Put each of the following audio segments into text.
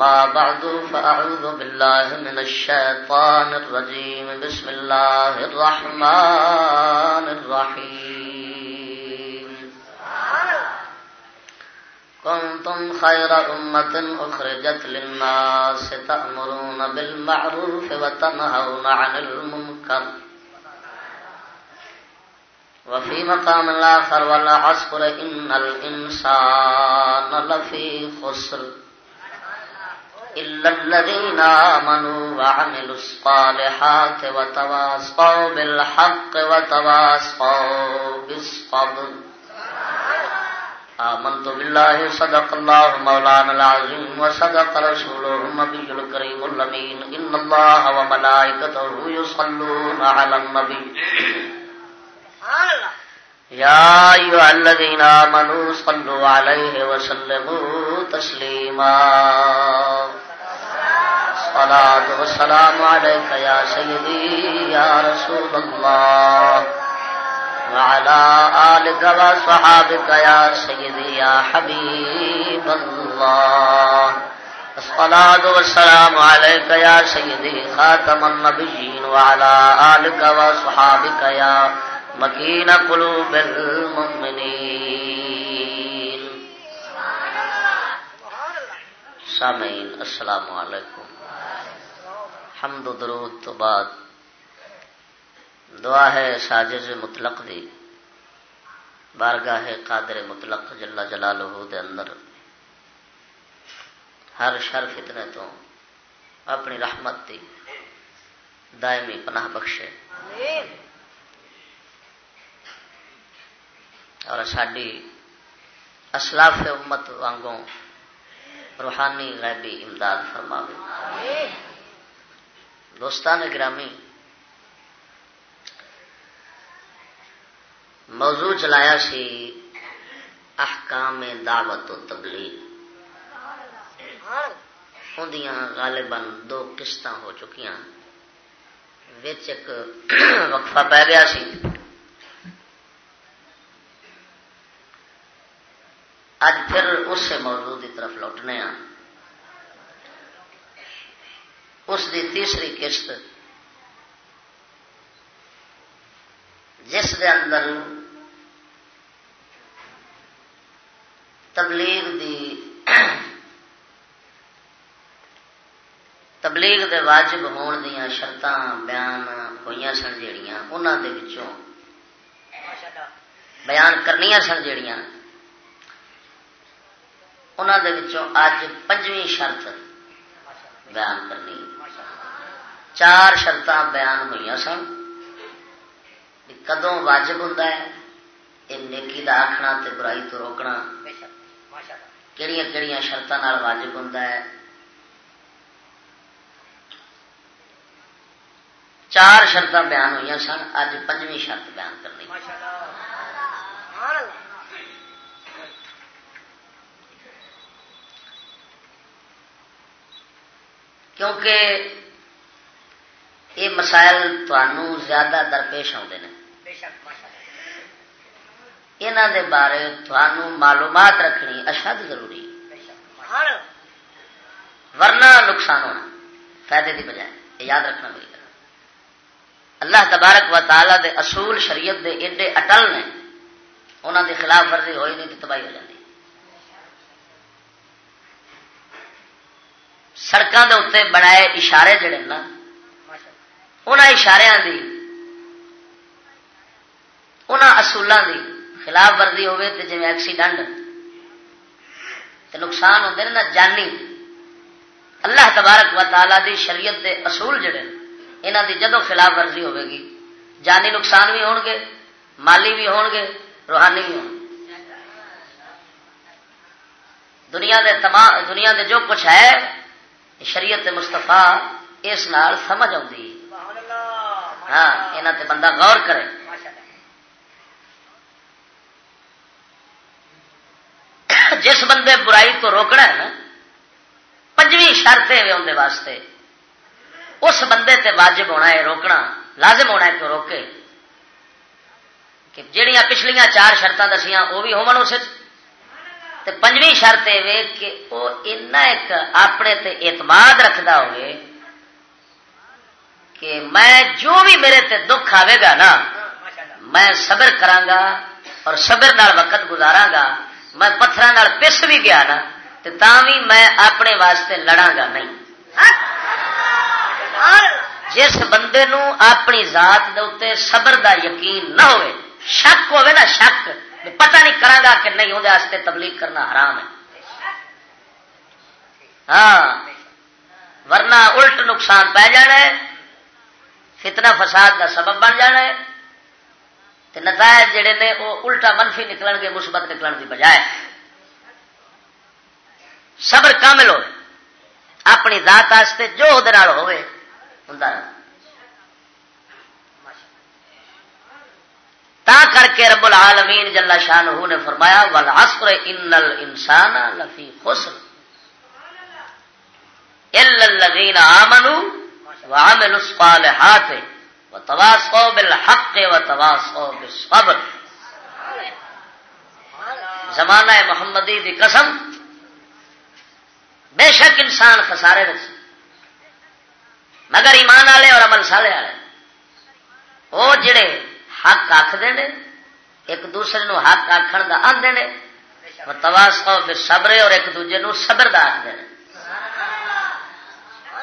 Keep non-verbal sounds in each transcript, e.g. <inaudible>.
أما بعد، فأعوذ بالله من الشيطان الرجيم. بسم الله الرحمن الرحيم. كنتم خير أمة أخرجت للناس تأمرون بالمعروف وتنهون عن المنكر. وفي مقام الآخر والعصر إن الإنسان لفي خسر. إلا الذين آمنوا وعملوا الصالحات وتواصوا بالحق وتواصوا بالصبر. آمنت بالله صدق الله مولانا العظيم وصدق رسوله النبي الكريم الأمين. إن الله وملائكته يصلون على النبي. الله. يا أيها الذين آمنوا صلوا عليه وسلموا تسليما. صلاة والسلام عليك يا سيدي يا رسول الله. وعلى آلك وصحابك يا سيدي يا حبيب الله. الصلاة والسلام عليك يا سيدي خاتم النبيين وعلى آلك وصحابك يا حبيب مکین قلوب المؤمنین۔ سامعین، السلام علیکم۔ حمد و درود تو بعد دعا ہے ساجز مطلق دی۔ بارگاہ قادر مطلق جلا جلالہ دے اندر۔ ہر شر فتنے تو اپنی رحمت دی دائمی پناہ بخشے۔ اور ساری اسلاف امت وانگوں روحانی غیبی امداد فرما دوستان گرامی، موضوع چلایا سی احکام دعوت و تبلیغ۔ اندیاں غالباً دو قسط ہو چکی ایک وقفہ پی گیا سی۔ اج پھر اس موضوع کی طرف لوٹنے ہاں اس دی تیسری قسط جس دے اندر تبلیغ دی تبلیغ دے واجب ہون دیا شرط بیان ہوئی سن جڑیاں انہوں دے وچوں بیان کرنی سن جڑیاں انہوں اج پنجویں شرط بیان کرنی چار شرط بیان ہوئی سن کدوں واجب ہوں یہ نیکی کا آخنا تے برائی تو روکنا۔ کہڑی کہڑی شرط واجب ہوں چار شرط بیان ہوئی سن اج پنجویں شرط بیان کرنی۔ کیونکہ یہ مسائل تنوع زیادہ درپیش آتے ہیں۔ یہاں دے بارے تھانوں معلومات رکھنی اشد ضروری۔ ورنہ نقصان ہونا فائدے کی بجائے یاد رکھنا میری اللہ تبارک و تعالی دے اصول شریعت دے ایڈے اٹل نے انہوں دی خلاف ورزی ہوئی نہیں تو تباہی ہو جاتی۔ سڑکوں کے اتنے بنائے اشارے جڑے نا ان اشاروں کی ان اصولوں کی خلاف ورزی ہوے تو جی ایکسیڈنٹ تو نقصان ہوتے ہیں نا جانی اللہ تبارک و تعالی دی شریعت دے اصول جڑے یہاں دی جدو خلاف ورزی ہوے گی جانی نقصان بھی ہون گے مالی بھی ہون گے روحانی بھی ہون دنیا دے تمام دنیا دے جو کچھ ہے شریعت مستفا اس نال سمجھ آتی ہاں یہاں تے بندہ غور کرے۔ جس بندے برائی تو روکنا ہے نا پنجویں شرط ہے اندر واسطے۔ اس بندے تے واجب ہونا ہے روکنا لازم ہونا ہے تو روکے۔ کہ جہیا پچھلیاں چار شرط دسیاں وہ بھی اس پنجویں شرط یہ کہ وہ ایک اپنے تے اعتماد رکھتا ہوئے کہ میں جو بھی میرے تے دکھ آئے گا نا، میں صبر کرانگا اور صبر نال وقت گزارا گا میں پتھر پس بھی گیا نا تو بھی میں اپنے واسطے لڑا گا نہیں۔ جس بندے نو اپنی ذات دے صبر دا یقین نہ ہوئے، شک ہوئے نا، شک۔ پتہ نہیں کرا گا کہ نہیں واسطے تبلیغ کرنا حرام ہے۔ ہاں ورنہ الٹ نقصان پی جانا ہے، فتنہ فساد کا سبب بن جانا ہے۔ نتائج جڑے نے، وہ الٹا منفی نکلن گے مثبت نکلن کی بجائے۔ صبر کامل ہو اپنی ذات آستے جو ہوئے تا کر کے رب العالمین جلا شاہ نے فرمایا ولاسر ان انسان لفی خسر. الذین آمنوا وعملوا الصالحات وتواصوا بالحق وتواصوا بالصبر. زمانہ محمدی دی قسم، بے شک انسان خسارے رکھ مگر ایمان والے اور عمل سالے والے، وہ جڑے حق آخر نے، ایک دوسرے نو حق آخر کا آدھے نے۔ تباسو صبر اور ایک دوجے نو صبر کا آخر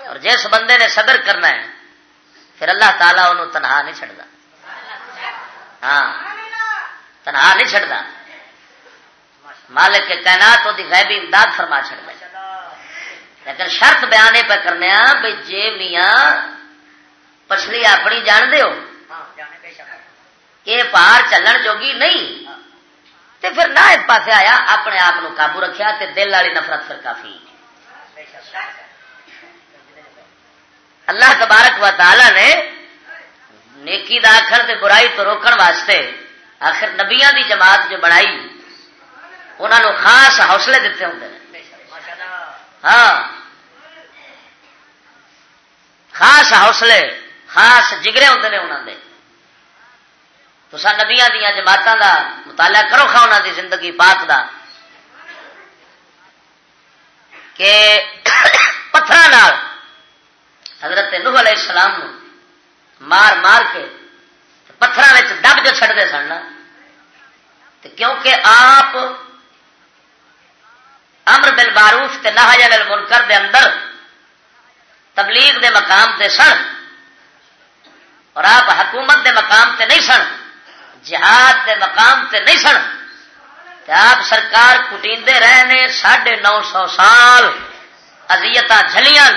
اور جس بندے نے صبر کرنا ہے، پھر اللہ تعالیٰ انہوں تنہا نہیں چڑھتا ہاں تنہا نہیں چڑھتا مالک کے کائنات وہ غیبی امداد فرما چڑھتا لیکن شرط بیان پہ کرنے بھائی جی میاں پچھلی اپنی جان دے ہو یہ پار چلن جوگی نہیں۔ تے پھر نہ ایک پاس آیا، اپنے آپ قابو رکھیا تے دل والی نفرت پھر کافی۔ اللہ تبارک و تعالی نے نیکی دا آخر تے برائی تو روکن واسطے آخر نبیاں دی جماعت جو بنائی انہوں نے خاص حوصلے دیتے ہوں ہاں۔ خاص حوصلے، خاص جگرے ہوں نے انہوں نے تو سا نبیا دیا جماعتوں کا مطالعہ کرو خا انہوں دی زندگی پاک دا۔ کہ پتھر حضرت نوح علیہ السلام نو مار مار کے پتھر ڈب جو چڑھتے سن کیونکہ آپ امر بل باروف نہ بل منکر دے اندر تبلیغ دے مقام تے سن اور آپ حکومت دے مقام تے نہیں سن جہاد دے مقام تے نہیں سن۔ آپ سرکار کٹیندے رہے نے ساڑھے نو سو سال ازیت جلیاں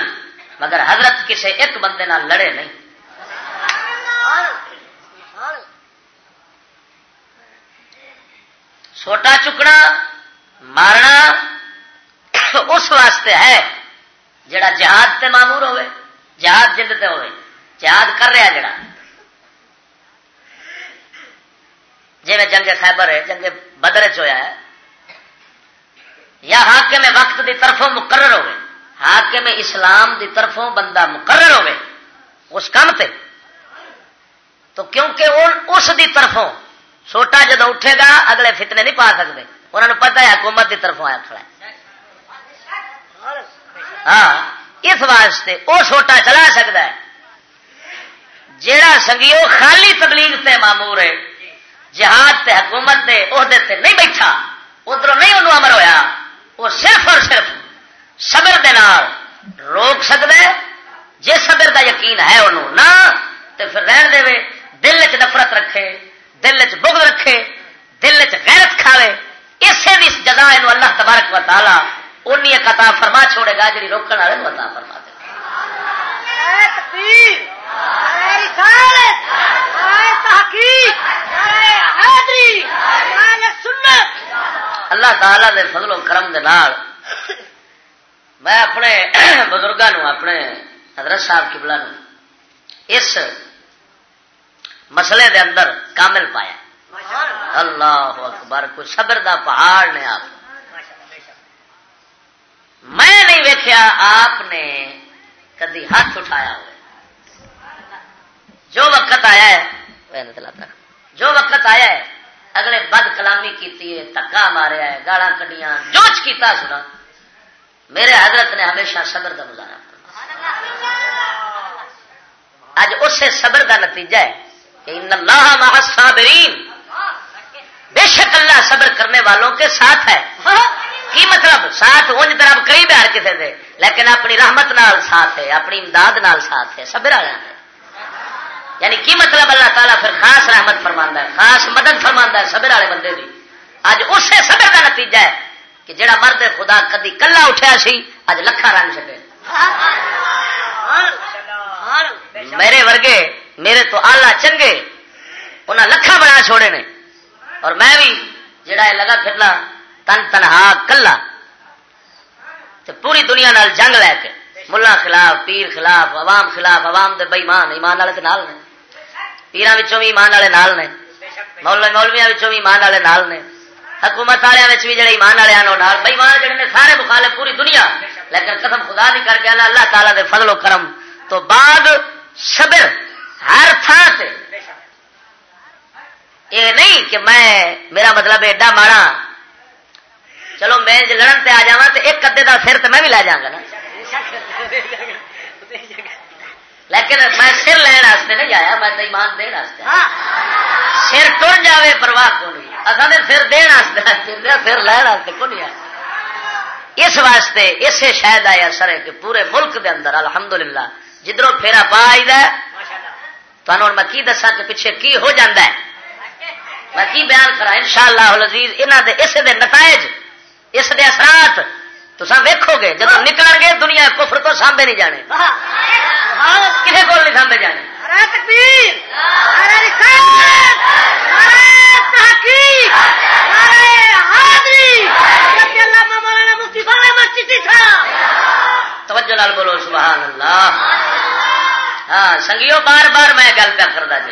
مگر حضرت کسے ایک بندے نہ لڑے نہیں۔ سوٹا چکنا، مارنا اس واسطے ہے جڑا جہاد تے معمور ہوئے، جہاد جلد تے ہوئے، جہاد کر رہا جڑا۔ میں جنگ خیبر ہے، جنگ بدر چویا ہے، یا حاکم وقت دی طرفوں مقرر ہوئے، حاکم اسلام دی طرفوں بندہ مقرر ہوئے، اس کام تے۔ تو کیونکہ اس دی طرفوں، سوٹا جدو اٹھے گا، اگلے فتنے نہیں پا سکتے۔ انہوں نے پتا ہے حکومت دی طرفوں آیا کھڑا ہے۔ ہاں اس واسطے وہ چھوٹا چلا سکتا ہے۔ جیڑا سنگیو خالی تبلیغ تے مامور ہے جہاد تے حکومت دے عہدے تے نہیں بیٹھا، ادھر نہیں انہوں امر ہویا، وہ صرف اور صرف صبر دے نال روک سکتا ہے جی صبر دا یقین ہے انہوں نہ تو پھر رہن دے دل چ نفرت رکھے، دل چ بغض رکھے، دل چ غیرت کھاوے۔ اسے بھی جزا یہ اللہ تبارک و تعالی اونی کتا فرما چھوڑے گا جی روکنے والے عطا فرما دے اللہ تعالی دے فضل و کرم دے نال میں اپنے بزرگوں اپنے حضرت صاحب کبلا اس مسئلے دے اندر کامل پایا۔ اللہ اکبر، کوئی صبر دا پہاڑ نے آپ۔ میں نہیں ویکیا آپ نے کدی ہاتھ اٹھایا ہوئے۔ جو وقت آیا ہے جو وقت آیا ہے، اگلے بد کلامی کی تکا ماریا ہے گالا کڈیاں، جو کیتا سنا۔ میرے حضرت نے ہمیشہ صبر کا مظاہرہ اج اسے صبر کا نتیجہ ہے کہ ان اللہ صابرین بے شک اللہ صبر کرنے والوں کے ساتھ ہے۔ کی مطلب؟ ساتھ انج طرح قریب ہے کسی دے۔ لیکن اپنی رحمت نال ساتھ ہے، اپنی امداد نال ساتھ ہے، صبر آ یعنی کی مطلب اللہ تعالیٰ پھر خاص رحمت فرما ہے، خاص مدد فرما ہے صبر والے بندے کی اج اسے صبر کا نتیجہ ہے کہ جڑا مرد خدا کدی کلا اٹھیا سی اج لکھا رنگ چکے میرے ورگے، میرے تو آلہ چنگے انہیں لکھا بنا چھوڑے نے۔ اور میں بھی جڑا ہے لگا پھرنا تن تنہا کلا۔ پوری دنیا نال جنگ لے کے ملا خلاف، پیر خلاف، عوام خلاف، عوام دے بےمان ایمان والے نال نے۔ پیران بھی ایمان والے نال نے۔ مولویا بھی ایمان والے نال نے۔ حکومت والے بھی جڑے ایمان والے نال بےمان جڑے نے سارے مخالے پوری دنیا۔ لیکن قسم خدا نہیں کر کے اللہ تعالیٰ دے فضل و کرم۔ تو بعد صبر ہر تھان سے یہ نہیں کہ میں میرا مطلب ایڈا ماڑا۔ چلو میں لڑن تے آ جا تو ایک ادے کا سر تو میں بھی لے جا گا نا۔ <laughs> لیکن میں سر لین واسطے نہیں آیا میں تو ایمان دن سر ٹر جائے پرواہ کو نہیں؟ اصل سر دن سر لین کو نہیں آیا؟ اس واسطے اسے شاید آیا سر ہے کہ پورے ملک دے اندر الحمدللہ جدھروں پھیرا پا آئی تمہوں میں کی دسا کہ پیچھے کی ہو جاتا ہے؟ میں کی بیان کرا ان شاء اللہ اس دے نتائج اس دے اثرات تو سب ویکو گے جب نکل گے دنیا کفر تو سامنے نہیں جانے۔ کسی کو نہیں سامنے جانے توجہ لال بولو سبحان اللہ۔ ہاں سنگیو بار بار میں گل پہ کرتا جی۔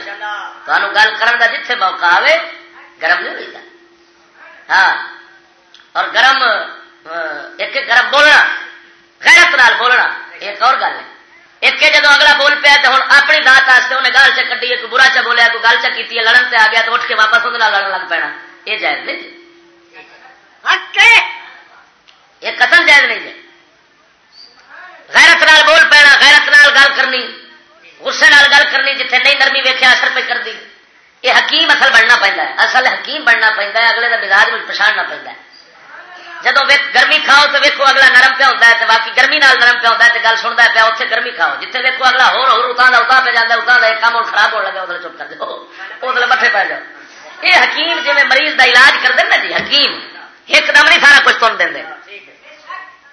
تمہیں گل کرن دا جتھے موقع آئے گرم نہیں ہوتا ہاں اور گرم ایک گرم بولنا غیرت نال بولنا ایک اور گل ہے۔ ایک جب اگلا بول پیا تو ہوں اپنی دات واسطے انہیں گل چ کٹی ایک برا چ بولیا کوئی گل چ کی لڑن سے آ گیا تو اٹھ کے واپس وہ لڑن لگ پینا۔ یہ جائز نہیں جی۔ یہ قتل جائز نہیں جی۔ غیرت نال بول پینا غیرت نال گل کرنی غصے نال گل کرنی جتنے نہیں نرمی ویکیا اثر پہ کر دی یہ حکیم اصل بننا پہنتا ہے۔ اصل حکیم بننا پہنتا ہے اگلے کا مزاج میں پچھاڑنا پہنتا ہے۔ جب گرمی کھاؤ تو ویکو اگلا نرم پہ ہوتا ہے تو باقی گرمی نال نرم پہ ہوتا ہے تو گل سنتا پیا اتنے گرمی کھاؤ۔ جتنے ویکو اگلا ہو اتنا اتنا پہ جانا اتنا ایک کام خراب ہونے لگا، ادھر چپ کر دو ادھر مٹھے پہ جاؤ۔ یہ حکیم جی مریض کا علاج کر دیں نا جی حکیم ایک دم نہیں سارا کچھ تن دیں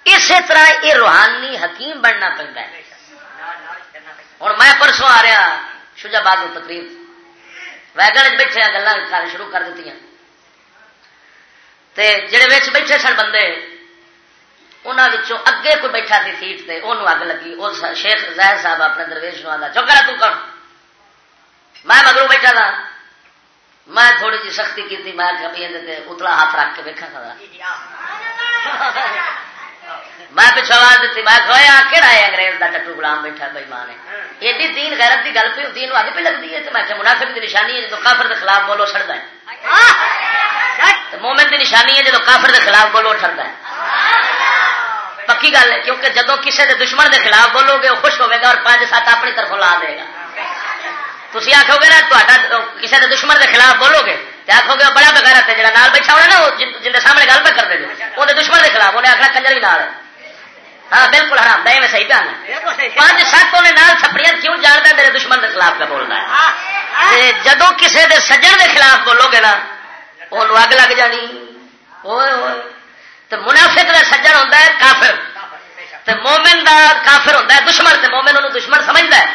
اسی طرح یہ روحانی حکیم بننا پہنتا ہے۔ ہوں میں پرسوں آ رہا شجا باد تقریب ویگن بیٹھے گلا شروع کر دیتی جڑے بچ بیٹھے سن بندے انہوں اگے کوئی بیٹھا سی سیٹ سے انہوں اگ لگی وہ شیخ زہر صاحب اپنے درویش نو آتا چوکا تو کر میں مگرو بیٹھا تھا میں تھوڑی جی سختی کی میں اتلا ہاتھ رکھ کے ویکا تھا میں پچھو آواز دیتی میں کھویا کہڑا ہے انگریز کا ٹٹو گلام بیٹھا بھائی ماں نے؟ ایڈی دین غیرت کی گل پہ دین اگ پہ لگتی ہے تو میں منافق کی نشانی ہے جب کافر کے خلاف بولو سڑتا ہے۔ مومن کی نشانی ہے جب کافر کے خلاف بولو ٹرتا ہے۔ پکی گل ہے کیونکہ جدو کسی کے دشمن کے خلاف بولو گے وہ خوش ہوے گا اور پانچ سات اپنی طرف لا دے گا۔ تھی آخو گے نا تا کسی کے دشمن کے خلاف بولو گے آخو گے بڑا بغیر ہے جا بیٹھا ہونا نا جن کے سامنے گل پہ کر دے وہ دشمن کے خلاف انہیں آخر کنجر بھی نال ہاں بالکل حرام دے میں صحیح پیان پانچ سات انہیں نال تھپڑیاں کیوں جانتا میرے دشمن کے خلاف کا بولنا ہے؟ جدو کسی کے سجن کے خلاف بولو گے نا وہ اگ لگ جانی تو منافق کا سجن ہوتا ہے کافر مومن دا کافر ہوتا ہے دشمن تے مومن انہوں دشمن سمجھتا ہے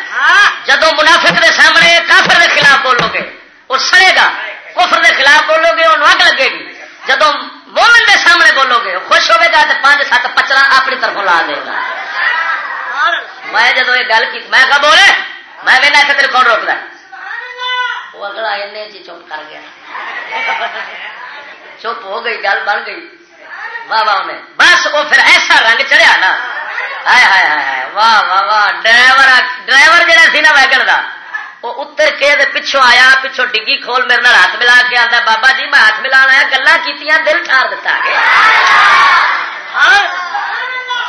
جدو منافق دے سامنے کافر دے خلاف بولو گے وہ سڑے گا کفر دے خلاف بولو گے انہوں اگ لگے گی جدو مومن دے سامنے بولو گے خوش ہوے گا تو پانچ سات پچرا اپنی طرف لا دے گا میں جب یہ گل کی میں کہا بولے میں بھی نہ تیرے کون روک وہ اگلا این جی چپ کر گیا چپ ہو گئی گل بن گئی واہ واہ انہیں بس وہ پھر ایسا رنگ چڑھیا نا واہ واہ واہ ڈرائیور ڈرائیور جہاں سی نا ویگن کا وہ اتر کے پچھوں آیا پچھوں ڈگی کھول میرے ہاتھ ملا کے آتا بابا جی میں ہاتھ ملا آیا گلا کی دل ٹھار دتا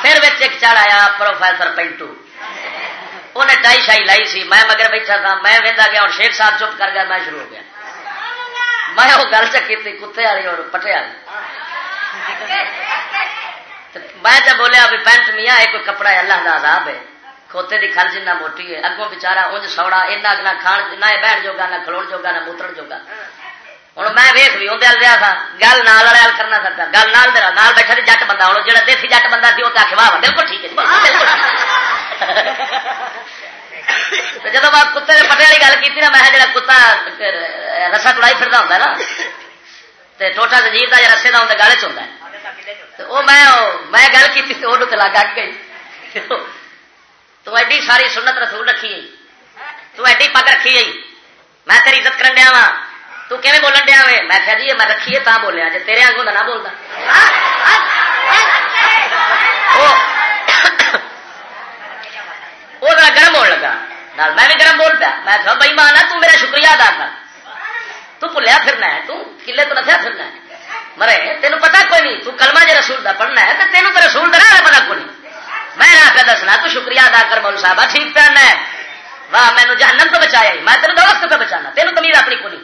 پھر ایک چڑھ آیا پروفیسر پینٹو انہیں ٹائی شائی لائی سی، میں مگر بیٹھا تھا، میں وہدا گیا اور شیخ صاحب چپ کر گیا میں شروع ہو گیا۔ میں وہ گل چکی کتے والی اور پٹے والی۔ میں جب بولیا بھی پینٹ میاں، یہ کوئی کپڑا ہے، اللہ کا عذاب ہے۔ کھوتے کی کھل جنہ موٹی ہے، اگوں بچارا انج سوڑا اینا نہ کھان، نہ بہن جوگا، نہ کھلو جوگا، نہ موتر جوگا۔ ہوں میں ویخ بھی اندر دیا تھا، گل نال والے کرنا سکتا۔ گل نال بیٹھا جٹ بندہ ہوں جا دیسی جٹ بندہ سی وہ آخ واہ بالکل ٹھیک ہے۔ جی، جب میں کتے پٹے والی گل کی نا میں جا کتا رسا ٹڑائی پھر ہوتا نا ٹوٹا ججیر کا رسے کا اندر گالے چلتا ہے وہ میں گل کی وہ لگ گئی تو ایڈی ساری سنت رسول رکھی گئی تو ایڈی پگ رکھی گئی میں تیری عزت کرن دیا وا تو کیون بولن دیا وے میں کہا جی میں رکھیے تا بولیا جی تیرے آگوں نہ بولتا وہ ذرا گرم ہونے لگا۔ نال میں بھی گرم بول پیا میں کہا، بھائی مانا تو میرا شکریہ ادا کر۔ تو بھولیا پھرنا ہے، تو کلے تو نسیا پھرنا ہے۔ مرے، تینوں پتا کوئی نہیں، تو کلمہ جی رسول دا پڑھنا ہے تو تینوں تو رسول دا رہا پتا کوئی نہیں۔ میں نہ پہ دسنا، تو شکریہ ادا کر مول صاحب ٹھیک پہننا ہے۔ واہ مینو جہنم تو بچایا ہی۔ میں تینوں دوست پہ بچانا، تینوں تمیر اپنی کو نہیں۔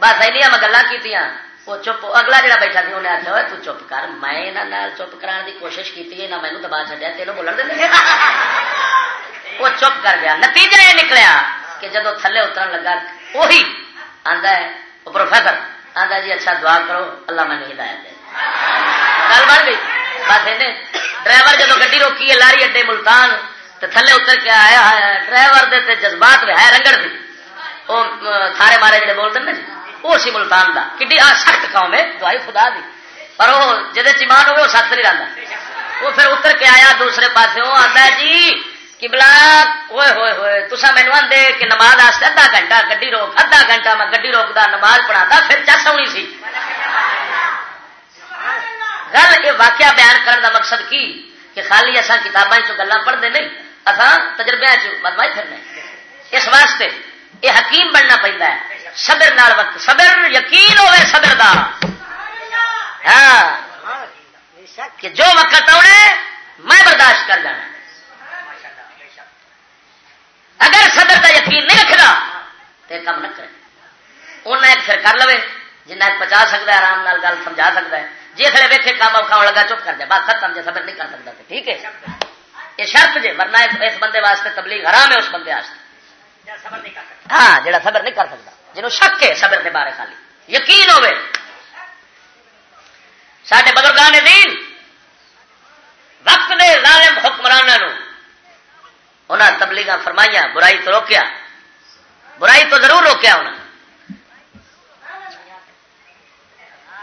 بس ایسا میں گلا کی وہ چپ، اگلا جڑا بیٹھا تھی انہیں آخیا تو چپ کر۔ میں چپ کرا دی کوشش کی نہ مینو دبا چڈیا تینوں بولن دے۔ وہ چپ کر گیا۔ نتیجہ یہ نکلیا کہ جب تھلے اتر لگا وہی آتا ہے، وہ پروفیسر آتا جی اچھا دعا کرو، اللہ میں نہیں ہدایت دے۔ گل بن گئی۔ بس ڈرائیور جب گی روکی ہے، لاری اڈے ملتان تو تھلے اتر کے آیا ہے، ڈرائیور دے تے جذبات ہے، رنگڑ دی۔ وہ تھارے مارے جڑے بول دیں جی وہ سی ملتان دا۔ کہ سخت قوم ہے، دعائی خدا دی۔ پر وہ جہد چمان ہوئے وہ سخت نہیں رہتا وہ پھر اتر کے آیا، دوسرے پاس وہ آتا جی کبلا ہوئے ہوئے ہوئے تسا مینو آدھے کہ نماز آستے ادھا گھنٹہ، گڈی روک ادھا گھنٹہ، میں گڈی روکتا نماز پڑھا پھر چس ہونی سی۔ گل یہ واقعہ بیان کرنے دا مقصد کی؟ کہ خالی اصا کتابیں گلا پڑھتے نہیں اصا تجربے چدمائی پھرنے۔ اس واسطے یہ حکیم بننا پہنتا ہے۔ صبر نال وقت، صبر یقین ہوئے صبر دا۔ ہاں کہ جو وقت آنے میں برداشت کر جانا۔ اگر صدر کا یقین نہیں رکھنا تو کم نہ کرے۔ انہیں ایک پھر کر لو جنہیں ایک پہنچا سکتا ہے آرام نال گل سمجھا سکتا ہے۔ جی کھڑے ویکے کام اوکھا لگا چپ کر دے بات ختم جی صبر نہیں کر سکتا ٹھیک ہے؟ یہ شرط جی ورنہ اس بندے واسطے تبلیغ حرام ہے اس بندے واسطے۔ ہاں جڑا صبر نہیں کر سکتا جنہوں شک ہے صبر کے بارے خالی۔ یقین ہوے سڈے بزرگان دین وقت نے ظالم حکمرانوں انہیں تبلیغ فرمائیا برائی تو روکیا۔ برائی تو ضرور روکیا انہیں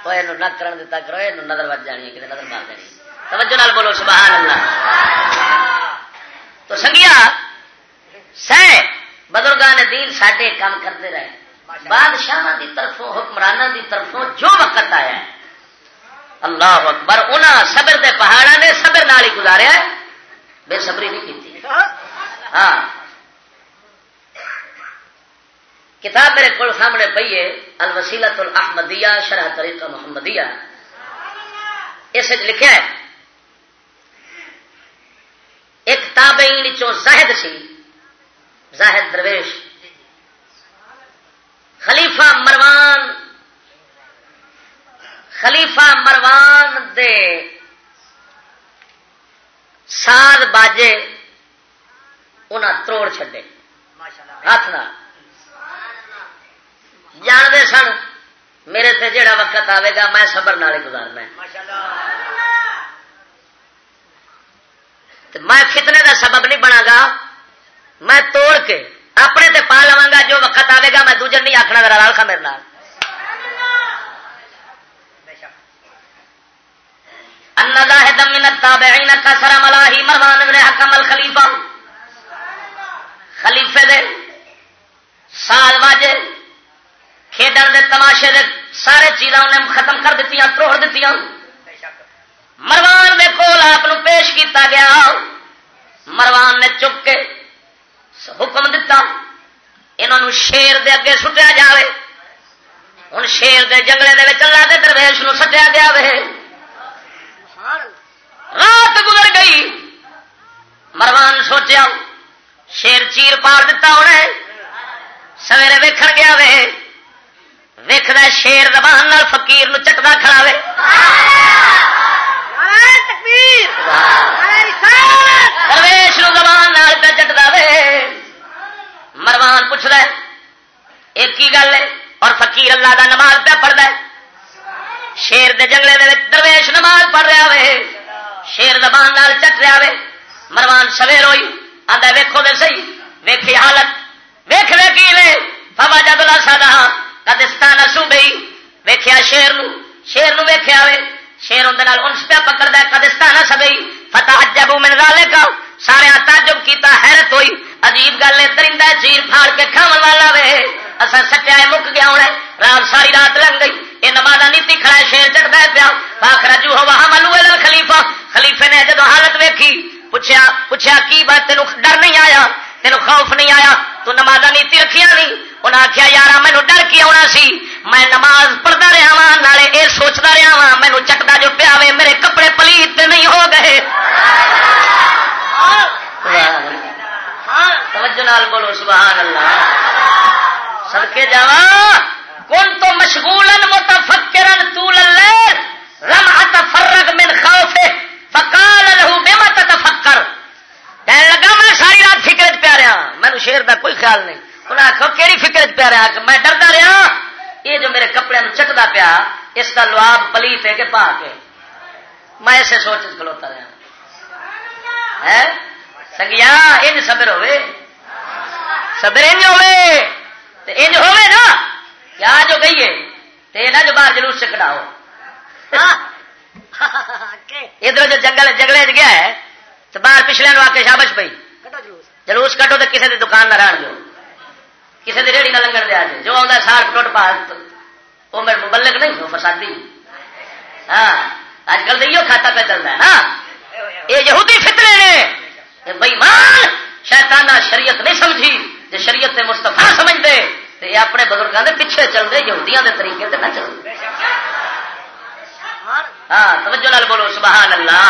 تو یہ نہ کرن دیتا کرو یہ نظر بچ جانی ہے کتنے نظر مار دینی۔ توجہ نال بولو سبحان اللہ تو سنگیا، سہ بزرگان دین سڈے کام کرتے رہے۔ بادشاہ دی طرفوں حکمرانہ دی طرفوں جو وقت آیا ہے۔ اللہ اکبر، انہاں صبر دے پہاڑا نے صبر نال ہی گزاریا بے صبری نہیں کی ہاں۔ کتاب میرے کو سامنے پی ہے الوسیلت الاحمدیہ، شرح طریقہ محمدیہ۔ اس لکھا ہے، ایک تابعین چو زاہد سی زاہد درویش۔ خلیفہ مروان خلیفہ مروان دے سال باجے انہیں تروڑ چھڈے۔ ہاتھ نہ۔ جانتے سن میرے سے جڑا وقت آئے گا میں صبر نال گزارنا میں فتنے دا سبب نہیں بنا گا۔ میں توڑ کے اپنے تے پا لوا گا جو وقت آئے گا میں دوجر نہیں آخنا میرا رال میرے نال۔ ان من التابعین کسر ملاہی مروان ابن حکم الخلیفہ۔ خلیفے دے، سال واجے کھیڈن دے، تماشے دے، سارے چیزاں انہیں ختم کر دیتی توڑ دیتی مروان دے کول آپ پیش کیتا گیا۔ مروان نے چک کے حکم دتا انہوں شیر دے اگے سٹیا جائے ہوں شیر دے جنگلے دے اللہ دے درویش نو سٹیا گیا وے۔ رات گزر گئی۔ مروان سوچیا شیر چیر پار دتا ہونا سویرے ویکھ گیا وے۔ ویخ شیر زبان فقیر نو چٹتا کھڑا وے درویش نو زبان پہ چٹتا وے۔ مروان پوچھ رہا ایک ہی گل ہے؟ اور فقیر اللہ دا نماز پہ پڑھتا ہے۔ شیر دے جنگلے دے درویش نماز پڑھ رہا وے۔ شیر زبان نال چٹ رہا وے۔ مروان سویر ہوئی۔ آدھا ویکو دے سی ویکھی حالت۔ ویخ ویکھی وے فوا جد لا سا کدستان سو گئی ویخیا شیر نو شیر نو ویخیا وے شیر اندر انس پیا پکڑتا کدستان سبئی فتح جب من رالے کا سارے تعجب کیتا، حیرت ہوئی۔ عجیب گل ہے، درندہ چیر پھاڑ کے کھاو والا وے۔ اصل سچا مک گیا ہونا رات ساری رات لنگ گئی۔ یہ نمازا نیتی کھڑا ہے، شیر چڑھتا ہے پیا۔ پاک رجو ہو وہاں ملو خلیفہ خلیفے نے جدو حالت ویکھی پوچھا پوچھا کی بات؟ تین ڈر نہیں آیا؟ تین خوف نہیں آیا؟ تو نمازا نیتی رکھیا نہیں؟ انہیں آخیا یار مینو ڈر کی آنا سی؟ میں نماز پڑھتا رہا وا نالے یہ سوچتا رہا وا مینو چکتا جو پیا میرے کپڑے پلیت نہیں ہو گئے. توجہ نال بولو سبحان اللہ سڑکے جا کون تو مشغول متفکرن طول اللیل لم اتفرغ من خوف فقال له، بما تتفکر؟ کہنے لگا، میں ساری رات فکر پیا رہا ہاں، مینو شیر دا کوئی خیال نہیں۔ انہیں آخو کہڑی فکر پیا رہا کہ میں ڈردا رہا ہاں، یہ جو میرے کپڑے چکتا پیا، اس کا لواب پلیت ہے کہ پا کے میں اسے سوچ کھلوتا رہا ہاں۔ ہے؟ سنگیا ان صبر ہوئے۔ صبر انج ہوئے۔ انج ہوئے نا کیا جو گئی ہے۔ تو یہ جو باہر جلوس سے کٹاؤ <laughs> ادھر جو جنگل جگلے گیا ہے تو باہر پچھلے آ کے شابش پی جلوس۔ کٹو تو کسی کی دکان نہ رہن دو کسی کی ریڑی نہ لنگن دیا جائے۔ جو آتا ساٹھ ٹوٹ پا وہ میرے مبلک نہیں ہو فسادی۔ ہاں اج کل تو یہ کھاتا پہ چلتا ہے۔ ہاں یہ یہودی فطرے نے۔ بھائی مان شیطانہ شریعت نہیں سمجھی۔ جی شریعت مستفا سمجھتے تو یہ اپنے بزرگوں کے پیچھے چلتے یہودیاں دے طریقے سے نہ چلتے ہاں توجہ نال بولو سبحان اللہ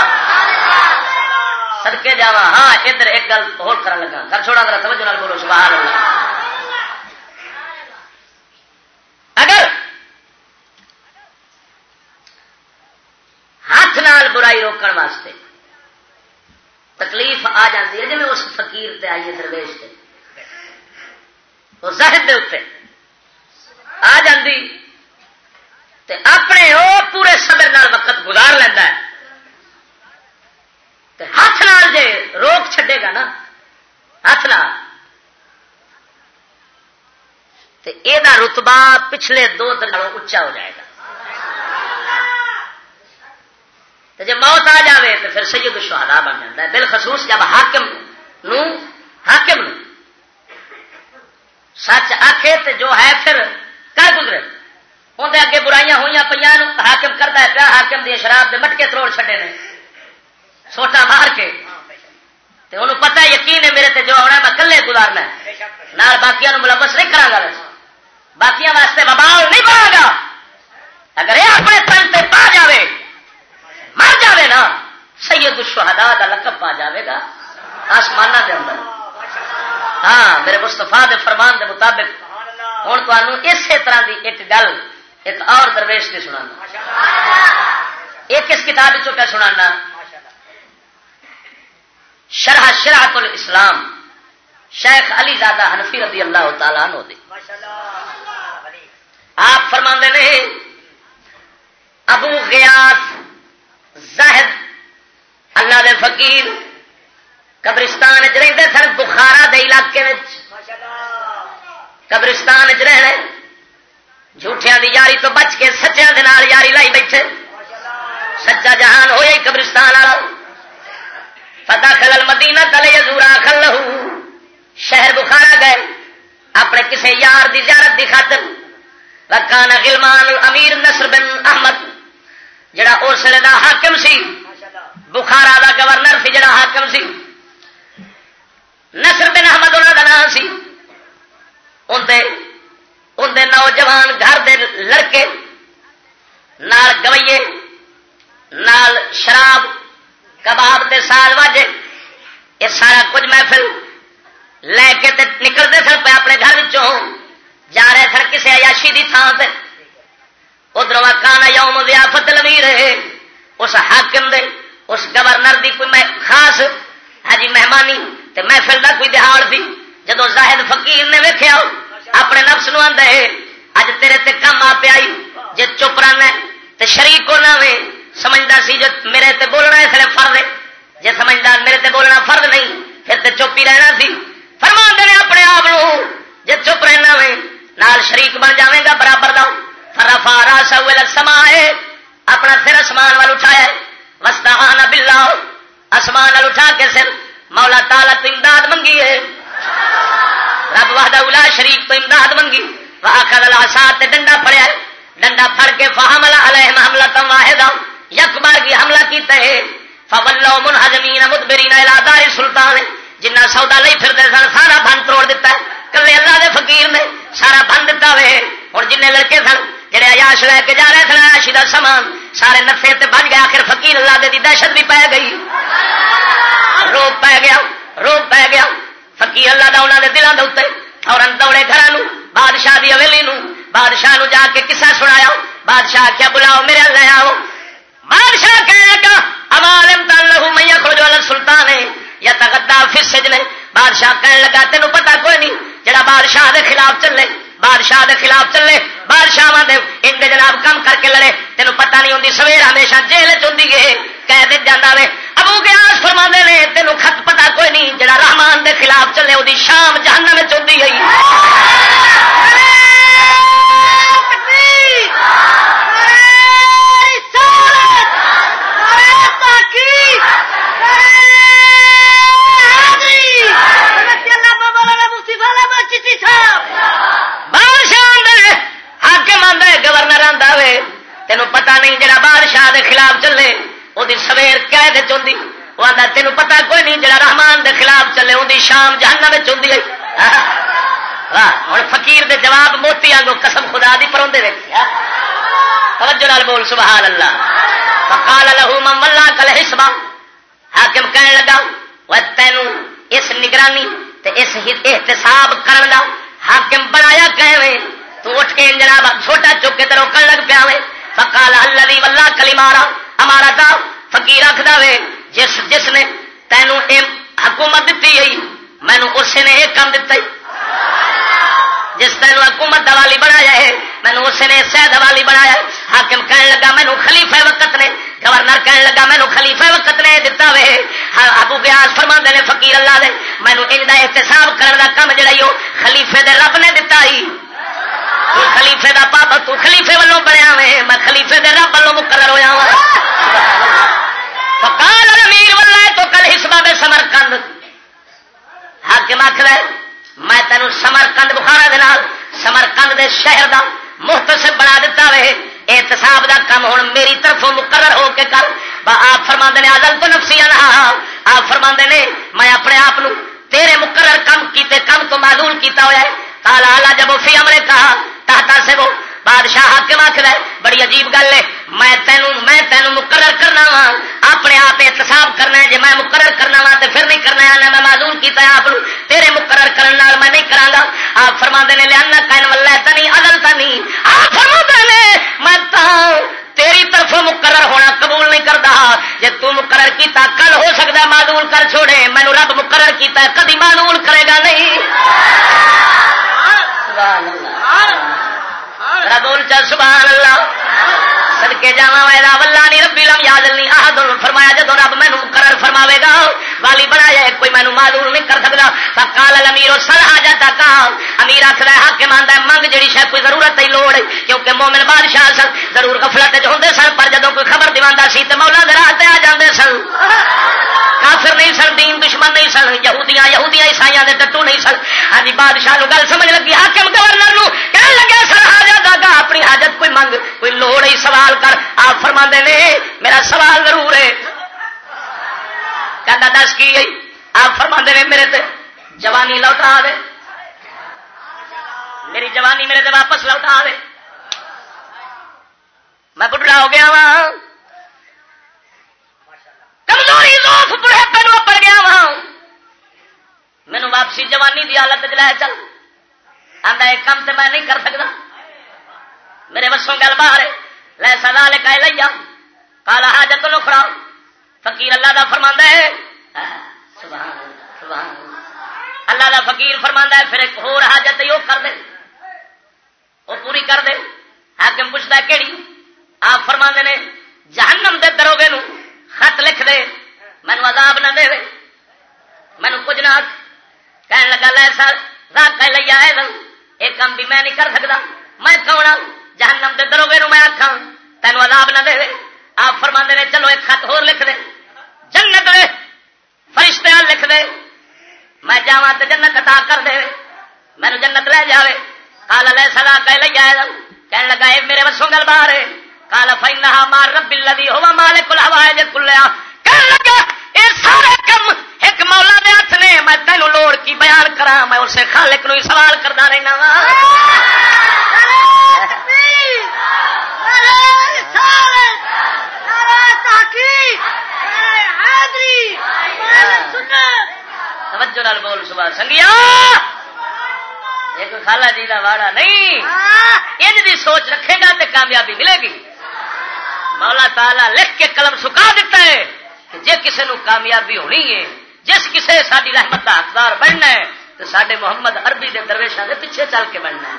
سدکے جا ہاں ادھر ایک گل ہو کر لگا۔ گھر چھوڑا کر سمجھ نال بولو سبحان اللہ اگر ہاتھ نال برائی روکن واسطے تکلیف آ جاتی ہے جی اس فقیر تے آئیے درویش سے وہ زہد دے اتنے آ جاندی تے اپنے وہ پورے صبر نال وقت گزار لینا ہے۔ ہاتھ نال جے روک چھڈے گا نا، ہاتھ نال۔ یہ رتبا پچھلے دو درجوں اچا ہو جائے گا۔ جب موت آ جائے تو پھر سید الشہداء بن جاتا ہے۔ بالخصوص جب حاکم نو حاکم نو سچ آخے تو جو ہے پھر کر گزرے۔ اندر اگے برائیاں ہوئی پہ حاکم کرتا ہے، پیا حاکم دی شراب دے مٹکے تروڑ چھڈے نے۔ سوٹا مار کے۔ انہوں پتا یقین ہے میرے تے جو آنا میں کلے گزارنا نال باقی ملوث نہیں کرا گا۔ باقی واسطے ببال نہیں پڑا گا۔ اگر یہ اپنے تن سے پا جائے مر جائے نا، سید الشہداء دا لقب پا جائے گا۔ آسمان دے اندر۔ ہاں میرے مستفا دے فرمان دے مطابق۔ ہوں تمہیں اسی طرح دی ایک گل ایک اور درویش سے سنا ایک اس کتاب چو سنانا؟ شرح شرحت الاسلام، شیخ علی زادہ حنفی رضی اللہ تعالیٰ عنہ دی آپ فرما نے، ابو غیاس زہد اللہ دے فقیر، قبرستان چ سن، بخارا دے علاقے قبرستان چ رہے جھوٹیاں دی یاری تو بچ کے سچیا یاری لائی بیٹھے۔ سچا جہان ہوئے قبرستان والا۔ فتح خلل مدینہ تلے یزورا خل شہر بخارا گئے۔ اپنے کسی یار دی زیارت دی خاطر۔ وکانا غلمان امیر نصر بن احمد، جڑا اس دا حاکم سی۔ بخارا دا گورنر سی جڑا حاکم سی۔ نصر بن احمد انہوں کا نام سی۔ اندر اندر نوجوان گھر دے لڑکے، نال گوئیے، نال شراب، کباب تے سال واجے یہ سارا کچھ محفل لے کے تے نکلتے سن پہ اپنے گھر جا رہے سن کسی عیاشی دی تھان سے ادھر کانا یوم ضیافت لمیر ہے۔ اس حاکم دے، اس گورنر دی کوئی خاص ہاں جی مہمانی تے محفل دا کوئی دہاڑ سی جدو زاہد فقیر نے ویکیا اپنے نفس نو آدھا ہے، اج تیرے تے کم آ پیا جی چپ رہنا تے شریک ہونا وے سمجھتا سی جو میرے تے بولنا اس لیے فرد ہے۔ جی سمجھدار میرے تے بولنا فرد نہیں، پھر تے چپ ہی رہنا سی۔ فرما دے اپنے آپ جی چپ رہنا وے نال شریک بن جائے گا، برابر دا۔ فرفا راسا سما ہے اپنا سر اسمان وال اٹھایا وستا بلا اسمان وال اٹھا کے سر، مولا تالا تو امداد منگی ہے۔ رب وحدہ اولا شریف تو امداد منگی۔ آخر ساتھ ڈنڈا پڑیا ڈنڈا پھڑ کے فہملا علیہ حملہ تم واحد یک بار کی حملہ کیتا ہے۔ فولو من حجمین مدبرین الادار سلطان۔ جنہ سودا لئی پھر سن سارا بن توڑ دیتا ہے۔ کلے اللہ دے فقیر نے سارا بن دیتا وے۔ اور جن لڑکے سن جڑے عیاش لے کے جا رہے تھے عیاشی دا سامان سارے نفے تے بن گیا۔ آخر فقیر اللہ دے دی دہشت بھی پی گئی۔ روپ پی گیا روپ پی گیا۔ فقیر اللہ دا انہوں نے دلوں کے اتنے اور دوڑے گھر بادشاہ دی حویلی نو بادشاہ نو جا کے کسا سنایا۔ بادشاہ کیا بلاؤ میرے لے آؤ۔ بادشاہ کہنے لگا امالم تلو میں خرج والا سلطان ہے یا تگدا پھر سجنے بادشاہ کہنے لگا تین پتا کوئی نہیں، جڑا بادشاہ دے خلاف چلے، بادشاہ دے خلاف چلے بادشاہ دے ان جناب کم کر کے لڑے، تینوں پتا نہیں ہوتی سویر ہمیشہ جیل چی گے کہہ دے جانا وے ابو گیاس فرما نے تینوں خط پتا کوئی نہیں جڑا رحمان دے خلاف چلے وہ شام جہنم میں چوندی گئی گورنر آتا وے تینوں پتا نہیں جڑا بادشاہ دے خلاف چلے وہ سویر قید چی وہ آتا تینوں پتا کوئی نہیں جڑا رحمان دے خلاف چلے وہ شام جہانا میں چی ہوں فقیر دے جواب موتی آگو قسم خدا دی پروندے ویکھی توجہ نال بول سبحان اللہ فقال له من ولا کل حسبا حاکم کہنے لگا وہ تینوں اس نگرانی تے اس احتساب کرن دا حاکم بنایا کہے تو اٹھ کے جناب چھوٹا چک کے تیرو کر لگ پیا فقال الذي والله کلی مارا ہمارا دا فقیر آخدا وے، جس جس نے تینوں اے حکومت دیتی ہے مینو اس نے یہ کام دتا جس تینوں حکومت دوالی بنایا ہے، مینو اس نے سہ دوالی بنایا حاکم کہنے لگا، مینو خلیفہ وقت نے۔ گورنر کہنے لگا، مینو خلیفہ وقت نے دتا وے۔ ہاں، ابو بیاس فرما نے، فقیر اللہ دے، مینو ان کا احتساب کرنے کا کام جڑا خلیفے دے رب نے دتا ہی۔ خلیفے دا پاپا تو خلیفے والوں بنیا وے میں خلیفے دے رب والوں مقرر ہویا وا فقال امیر واللہ، تو کل حسبہ دے سمر کند حاکم آخر میں تینوں سمر کند بخارا دے نال سمر کند دے شہر دا محتسب بنا دیتا وے۔ احتساب دا کم ہوں میری طرفوں مقرر ہو کے کر۔ آپ فرما نے آدل تو نفسی آپ فرما نے، میں اپنے آپ تیرے مقرر کم کیتے، کم تو معلوم کیتا ہوا ہے۔ کالا آلہ جب فی امرے کہا تاتا سے وہ بادشاہ حاکم آخر ہے؟ بڑی عجیب گل ہے۔ میں تینوں میں تینوں مقرر کرنا وا اپنے آپ احتساب کرنا ہے۔ جی میں مقرر کرنا وا تو پھر نہیں کرنا ہے۔ میں معلوم کیتا ہے آپ تیرے مقرر کرنے میں نہیں کرا گا۔ آپ فرما نے لیا کائن والا تنی عدل تنی۔ آپ فرما نے، میں تیری طرف مقرر ہونا قبول نہیں کرتا جی تو مقرر کیتا، کل ہو سکتا معلوم کر چھوڑے۔ مینو رب مقرر کیتا کدی معلوم کرے گا نہیں۔ بول چل سبحان اللہ۔ سدکے جا وا ولہ نہیں ربی لم یاد نہیں آ فرمایا جدو رب مینو مقرر فرماوے گا والی بنایا کوئی مینو معلوم نہیں کر سکتا کال امیر سر آ جاتا امیر آخر حق مانتا منگ جی شاید کوئی ضرورت ہی لوڑ کیونکہ مومن بادشاہ سن ضرور گفلت ہوں سن پر جدو کوئی خبر دوا سی تو مولا دراہ آ جاتے سن کافر نہیں سن دین دشمن نہیں سن یہودیاں یہودیاں عیسائی دے ٹٹو نہیں سن ہاں جی بادشاہ گل سمجھ لگی حاکم گورنر کہنے لگے سر حاجت گا اپنی حاجت کوئی منگ کوئی لوڑ ہی سوال کر، آپ فرما نے، میرا سوال ضرور ہے۔ کہنا دس کی گئی آپ فرما نے میرے تے، جوانی لوٹا دے۔ میری جوانی میرے تے واپس لوٹا دے۔ میں بڑھڑا ہو گیا وا کمزوری روف بڑھے پہلو پڑ گیا وا مینو واپسی جوانی دی حالت چلایا چل۔ آتا ایک کام تو میں نہیں کر سکتا میرے بسوں گل باہر ہے۔ لے سدا لے کا لیا کالا حاجت لو کھڑا فقیر اللہ دا فرما ہے اللہ دا فقیر فرما ہے پھر ایک ہور حاجت وہ کر دے. وہ پوری کر دے. حاکم پوچھتا کہڑی آپ فرما نے جہنم دے دروگے نو خط لکھ دے. مینو عذاب نہ دے مینو کچھ نہ کہنے لگا لے سر رات لیا ہے ایک کام بھی میں نہیں کر سکتا. میں کون جہنم تینوں عذاب نہ دے آپ فرما نے، چلو ایک خط ہور لکھ دے۔ جنت دے۔ فرشتے لکھ دے۔ میں جا تو جنت عطا کر دے۔ مینو جنت لے جاوے۔ کالا لے سلا کہ لیا ہے کہنے لگا، اے میرے وسوں گل باہر کالا فائنہ مار رب الذی ہوا مالک الحوائج کلیا کہنے لگا، اے سارے کم ایک مولا دے ہاتھ نے۔ میں تینوں لوڑ کی بیان کرا میں اسے خالق نو سوال کرتا رہنا وا توجہ نال بول صبح سنگیا! ایک خالہ جی کا واڑا نہیں۔ ان دی سوچ رکھے گا تو کامیابی ملے گی۔ مولا تالا لکھ کے قلم سکا دیتا ہے کہ جے کسے نو کامیابی ہونی ہے جس کسے ساری رحمت کا حقدار بننا ہے تو سڈے محمد عربی دے درویشوں کے پیچھے چل کے بننا ہے۔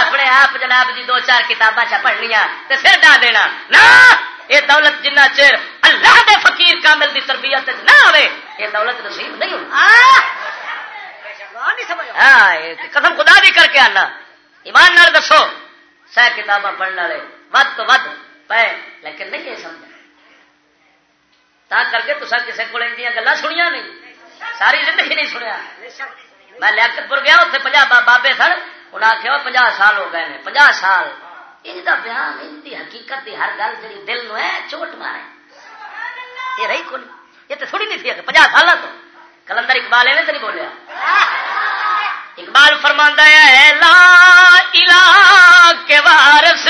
اپنے آپ جناب جی دو چار کتاباں چ پڑھنیا تو پھر ڈا دینا۔ نہ! یہ دولت جنہ چر اللہ دے فقیر کامل دی تربیت نہ آئے یہ دولت نصیب نہیں ہوتی ہاں قسم خدا بھی کر کے آنا۔ ایمان نال دسو سہ کتاباں پڑھنے والے ود تو ود پے لیکن نہیں یہ سمجھا۔ تا کر کے تصا کسی کو گلا سنیا نہیں۔ ساری زندگی نہیں سنیا۔ میں لیاقت پور گیا اتنے پنجا بابے سن انہیں آخیا پناہ سال ہو گئے پناہ سال۔ ان کا بیان، ان کی حقیقت کی ہر گل جی دل نو ہے، چوٹ مارے۔ یہ رہی کون؟ یہ تو تھوڑی نہیں تھی پناہ سال تو۔ کلندر اقبال ایویں تو نہیں بولیا۔ اقبال فرما ہے لا الہ کے وارث،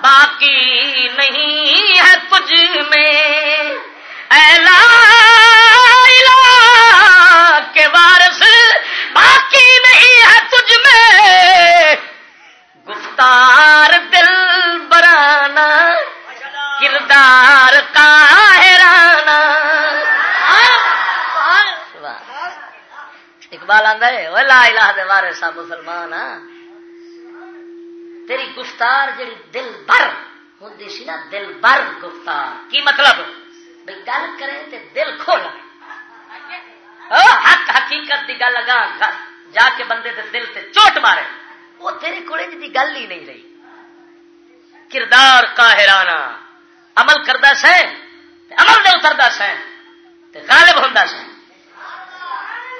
باقی نہیں ہے تجھ میں۔ اے لا الہ کے وارث، باقی نہیں ہے گفتار دل برانا، کردار کاہرانا اقبال آدھا ہے لا الہ دے بارے سا مسلمان ہاں۔ تیری گفتار جڑی دل بر ہوں سی نا دل بر گفتار۔ کی مطلب؟ بھائی گل کرے تے دل کھولا حق حقیقت دی گل لگا جا کے بندے دے دل تے چوٹ مارے۔ وہ تیرے کو جی گل ہی نہیں رہی۔ کردار کاہرانا عمل کرتا سہ عمل دے اترتا سہ غالب ہوں سہ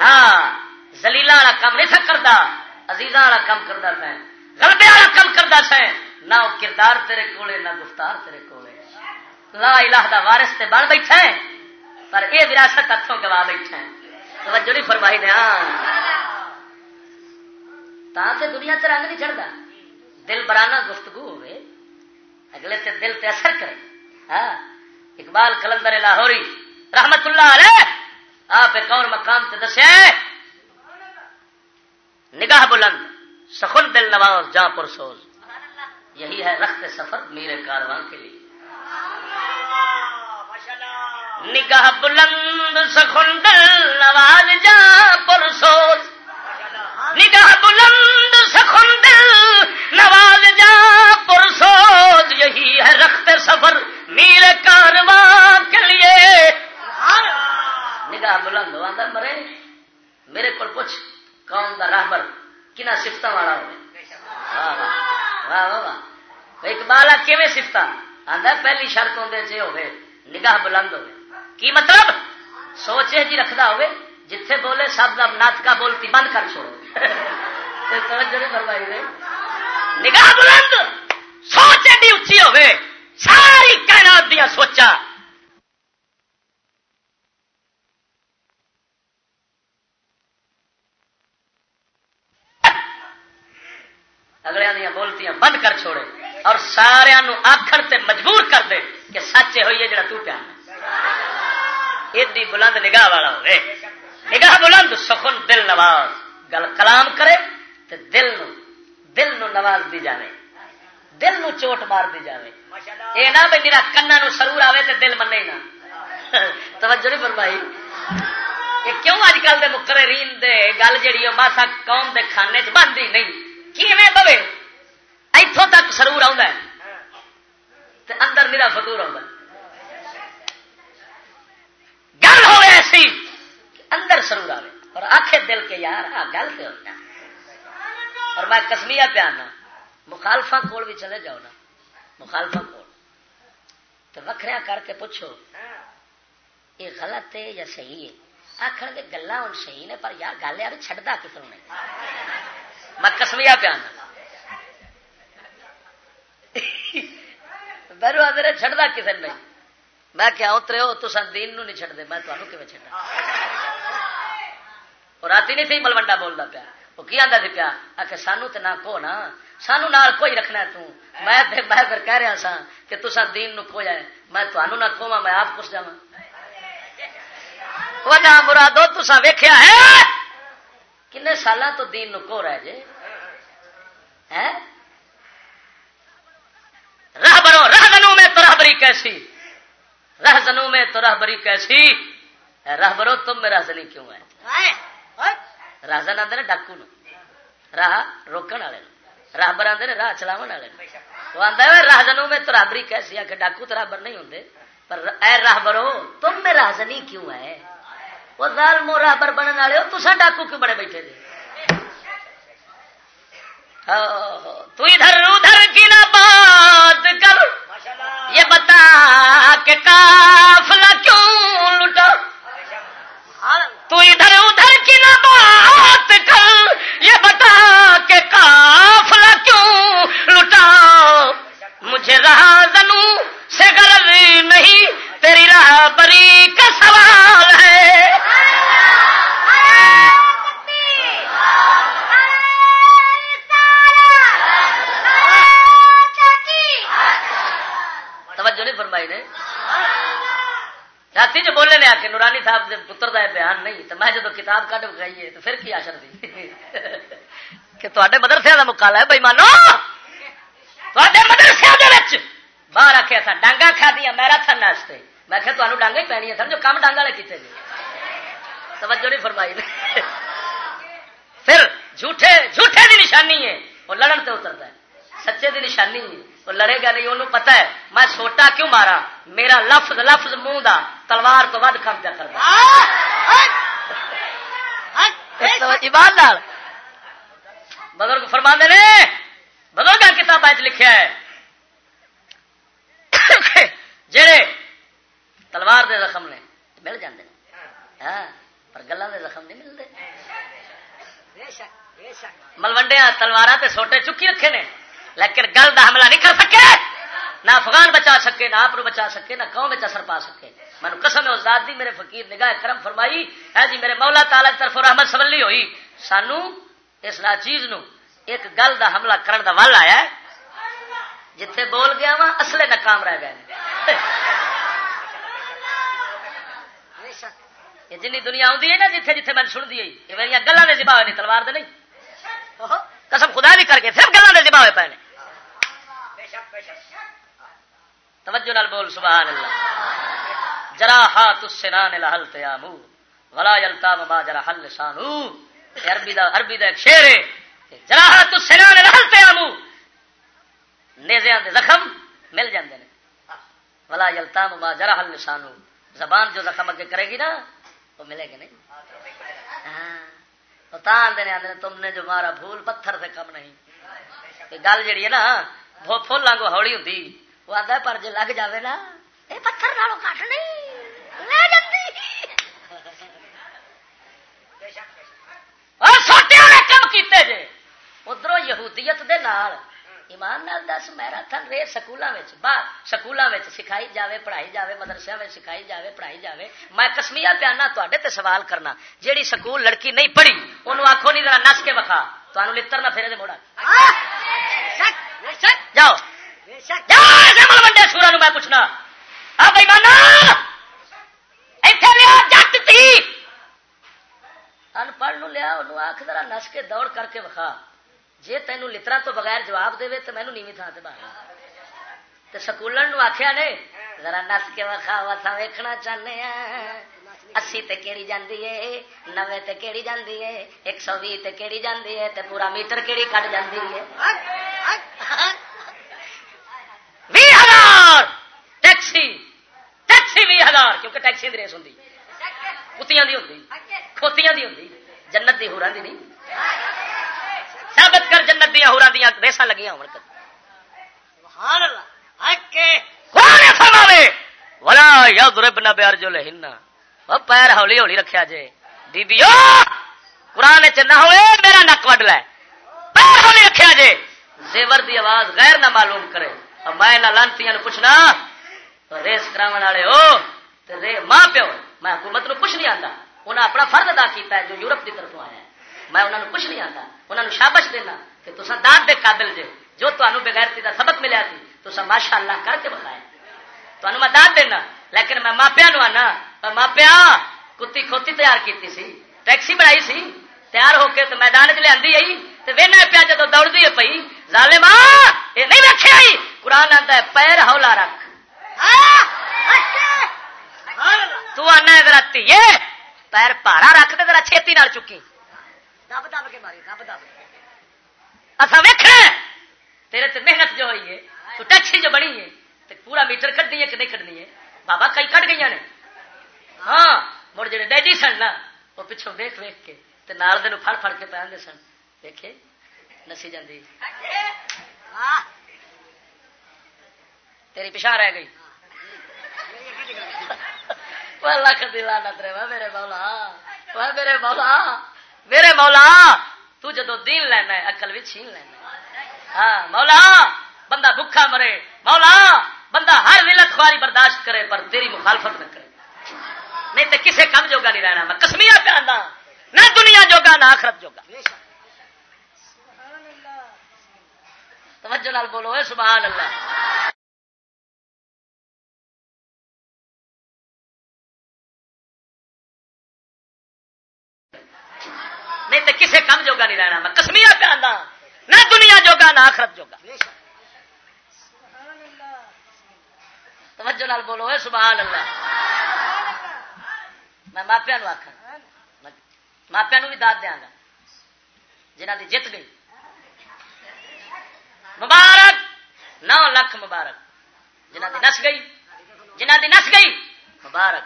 ہاں زلیلا والا کام نہیں تھا کرتا عزیزاں والا کام کرتا سہ غلبے والا کام کرتا سہ نہ وہ کردار تیرے کولے، نہ گفتار تیرے کولے۔ لا الہ دا وارث تے بن بیٹھا ہے۔ پر اے وراثت ہاتھوں گوا بیٹھا ہے۔ توجہ نہیں فرمائی نے ہاں۔ تے دنیا سے رنگ نہیں چڑھتا دل برانا گفتگو ہوئے اگلے تے دل تے اثر کرے ہاں اقبال کلندر لاہوری رحمت اللہ علیہ آپ ایک اور مقام سے دسے نگاہ بلند سخن دل نواز جہاں پرسوز یہی ہے رخت سفر میرے کارواں کے لیے نگاہ بلند سخن دل نواز جہاں پرسوز نگاہ بلند سخن دل، نواز جہاں پرسوز، یہی ہے رخت سفر میرے کارواں کے لیے۔ نگاہ بلند ہو آدھا مرے، میرے کو پوچھ، قوم کا راہبر کنا سفت والا ہو واہ واہ واہ سفت آدھا پہلی شرط اندر چ ہوئے، نگاہ بلند ہوئے۔ کی مطلب؟ سوچے جی رکھتا ہوئے، جتھے بولے سب کا بولتی بند کر چھوڑو۔ نگاہ بلند سوچ ایڈی اچھی ہوئے ساری کائنات دیا سوچا اگلے دیا بولتیاں بند کر چھوڑے اور سارا آخر تے مجبور کر دے کہ سچ ہوئی ہے جڑا تو پیا ایڈی بلند نگاہ والا ہوئے نگاہ بلند سخن دل نواز گل کلام کرے تے دل نو دل نو نواز دی جانے دل نو چوٹ مار دی جانے اے نہ بھائی میرا کنا نو سرور آوے تے دل منے نہ۔ توجہ نہیں فرمائی۔ یہ کیوں اج کل دے مقررین دے گل جڑی ماسا قوم دے کھانے چ بنتی نہیں۔ کیویں بوے؟ اتوں تک سرور آ اندر میرا فتور آ گل ہو ایسی اندر سرور آئے اور آخے دل کے یار آ گل سے ہوتا اور میں کسمیا پیانا مخالفا کول بھی چلے جاؤ نا۔ مخالفا کول۔ تو وکھریا کر کے پوچھو، یہ غلط ہے یا صحیح ہے؟ آخر کے گلا ہوں صحیح نے، پر یار گل یار چڈتا کس نے؟ میں کسمیا پیانا میرے آدھے چڑھتا کسی نے میں کیا اترے ہو تو دین نو نہیں چڑھتے میں تمہیں کیون چڑھا رات نہیں تھی ملوڈا بولتا پیا۔ وہ کی آتا پیا؟ آ کے سانو تو نہ کو نا۔ سانو نال کوئی رکھنا تو۔ میں میں پھر کہہ رہا سا کہ تسا دین نو کھو جائے۔ میں تمہوں نہ کھوا میں آپ کچھ جا وجہ مرادو تسا ویخیا ہے۔ کن سال تو دین نو کو رہ جے؟ راہ برو راہ دنوں میں تو راہبری کیسی؟ راہ دنوں میں تو راہبری کیسی؟ راہ برو، تم میرا زنی کیوں ہے؟ راجن آدھے ڈاکو نو راہ روکن والے راہبر آدھے راہ چلاو والے وہ آتا ہے راہ جنوں میں تو رابری کیسی آ کہ ڈاکو تو رابر نہیں ہوں پر اے راہ برو تم میں راہزنی کیوں ہے وہ دال مو رابر بننے والے ہو تو ڈاکو کیوں بڑے بیٹھے جی تو ادھر ادھر کی نہ بات کر یہ بتا کہ کافلا کیوں لٹا تو ادھر ادھر کی نہ بات کر یہ بتا کہ کافلا کیوں لٹا مجھے رہا زنو سے غرض نہیں تیری راہ بری کا سوال ہے توجہ نہیں فرمائی نے رات جو بولے نے آ کے نورانی صاحب کے پتر کا بیان نہیں، تو میں جب کتاب کٹ بکھائی تو پھر کی آشر تھی کہ تے مدرسے کا مکالا ہے، بھائی مانو! مدرسے باہر آخیا تھا ڈانگا کھا دیا میرا تھا ناستے میں کہ تمہیں ڈانگا ہی پینی ہے جو کام ڈانگا والے کیتے جی توجہ نہیں فرمائی۔ پھر جھوٹے جھوٹے دی نشانی ہے، وہ لڑن سے اترتا ہے۔ سچے دی نشانی ہے، وہ لڑے گا نہیں، انہوں پتا ہے، میں چھوٹا کیوں مارا؟ میرا لفظ لفظ منہ دا۔ تلوار تو ود پیا کرتا۔ بزرگ فرما نے بزرگ کتاب لکھا ہے۔ جڑے تلوار دے زخم نے مل جاندے ہاں پر گلا دے زخم نہیں ملتے ملوڈیا تلوار سے سوٹے چکی رکھے نے لیکن گل کا حملہ نہیں کر سکے۔ نہ افغان بچا سکے، نہ آپ بچا سکے، نہ قوم اثر پا سکے۔ میں قسم ازاد دی جی میرے فقیر نگاہ کرم فرمائی۔ ہے جی میرے مولا تعالی طرف رحمت سبلی ہوئی۔ سانو اس چیز نو ایک گل دا حملہ کرن دا ول آیا جتھے بول گیا وا اصلے ناکام رہ گئے جن دنیا آتی ہے نا جتھے جتھے میں سن دی یہ گلوں کے جبا نہیں تلوار دے نہیں۔ قسم خدا بھی کر کے صرف گلوں کے جبا ہوئے پے توجہ نال بول، سبحان اللہ۔ جرا ہاتھ اس سے نان لہل تیامو ولا یلتا ما جرا حل شانو عربی دا عربی دا ایک شعر ہے۔ جرا ہاتھ اس سے نان لہل تیامو نیزیاں دے زخم مل جاندے نے۔ ولا یلتا ما جرا حل شانو زبان جو زخم اگے کرے گی نا، وہ ملے گی نہیں۔ ہاں آدھے آدھے تم نے جو مارا پھول پتھر سے کم نہیں۔ گل جیڑی ہے نا، وہ فل آگو ہولی ہوں وہ آتا پر جی لگ جائے نا یہ پتھر نالوں کٹ نہیں لے جاتی سوٹیا نے کم کیتے جے ادھر یہودیت دے نال ایمان نال دس میرا تھن رے سکولوں باہر سکولوں سکھائی جاوے پڑھائی جاوے مدرسے میں سکھائی جاوے پڑھائی جاوے میں کسمیا پیانا تے سوال کرنا جیڑی سکول لڑکی نہیں پڑھی انہوں آخو نہیں ذرا نس کے وکھا تمہیں لڑ نہ پھیرے دے موڑا جاؤ جاؤ منڈے سورا میں پوچھنا بھائی مانا اتنے لیا جٹ تھی ان پڑھ لیا انہوں آخ ذرا نس کے دوڑ کر کے وکھا جی تینوں لطرا تو بغیر جواب دے تو مینو نیوی تھان سے باہر سکولن آخیا نے ذرا نس کے وکھا وسا ویکنا چاہنے اسی تے کیڑی جاندی ہے نوے تے کیڑی جاندی ہے ایک سو بھی تے کیڑی جاندی ہے تے پورا میٹر کیڑی کٹ جاندی ہے بھی ہزار ٹیکسی ٹیکسی بھی ہزار کیونکہ ٹیکسی ریس ہوں کتیاں دی ہوں کھوتیاں دی ہوں جنت دی ہورا دی نہیں ثابت کر جنت دیا ہورا دیا ریسا لگیا ہو پیر ہولی ہولی رکھا جے بی قرآن چ نہ ہوئے میرا نک وڈ لے پیر ہولی رکھا جے زیور دی آواز غیر نہ معلوم کرے میں نہ لانتی پوچھنا ریس کرا والے ہو ماں پیو، میں حکومت نو کچھ نہیں آتا انہیں اپنا فرد ادا کیتا ہے جو یورپ کی طرف آیا ہے۔ میں انہوں نے کچھ نہیں آتا انہوں نے شابش دینا کہ تصا دان دے قابل جے جو تمہیں بغیر کا سبق ملیا تھی تو ماشاء اللہ کر کے بتایا تمہیں میں دان دینا، لیکن میں ماپیا نو آنا۔ ماپیا کتی کھوتی تیار کی سی، ٹیکسی بنائی سی، تیار ہو کے تو میدان چ لیا آئی۔ تو وہنا پیا جدو دوڑتی ہے پی زالے یہ نہیں رکھے آئی۔ قرآن آتا ہے، پیر ہولا رکھ۔ تو آنا تیے پیر پارا رکھ دے ذرا چھتی نال چکی دب دب کے ماری دب دب اصا ویخ تیرے تے محنت جو ہوئی ہے تو ٹیکسی جو بنی ہے تو پورا میٹر کٹنی ہے کہ نہیں کٹنی ہے بابا کئی کٹ گئی نے ہاں مڑ جڑے ڈیڈی سن نا وہ پچھوں ویخ ویخ کے تے نال دن پھڑ پھڑ کے پہنتے سن دیکھے نسی جاندی تیری پچھا رہ گئی لکھ میرے مولا میرے مولا میرے مولا تو جدو دین لینا ہے اکل بھی چھین لینا ہاں مولا بندہ بھوکا مرے مولا بندہ ہر ولت خواری برداشت کرے پر تیری مخالفت نہ کرے۔ نہیں تو کسے کم جوگا نہیں رہنا میں کسمیا پہ آنا نہ دنیا جوگا نہ آخرت جوگا۔ توجہ نال بولو اے سبحان اللہ۔ جوگا نہیں رہنا میں کسمیا پہ آنا نہ دنیا جوگا نہ آخرت جوگا۔ توجہ نال بولو اے سبحان اللہ۔ میں ماپیا آخ ماپیا بھی داد دیا گا۔ جنہ دی جت گئی۔ مبارک نو لکھ مبارک۔ جنہ دی نس گئی جنہ دی نس گئی مبارک۔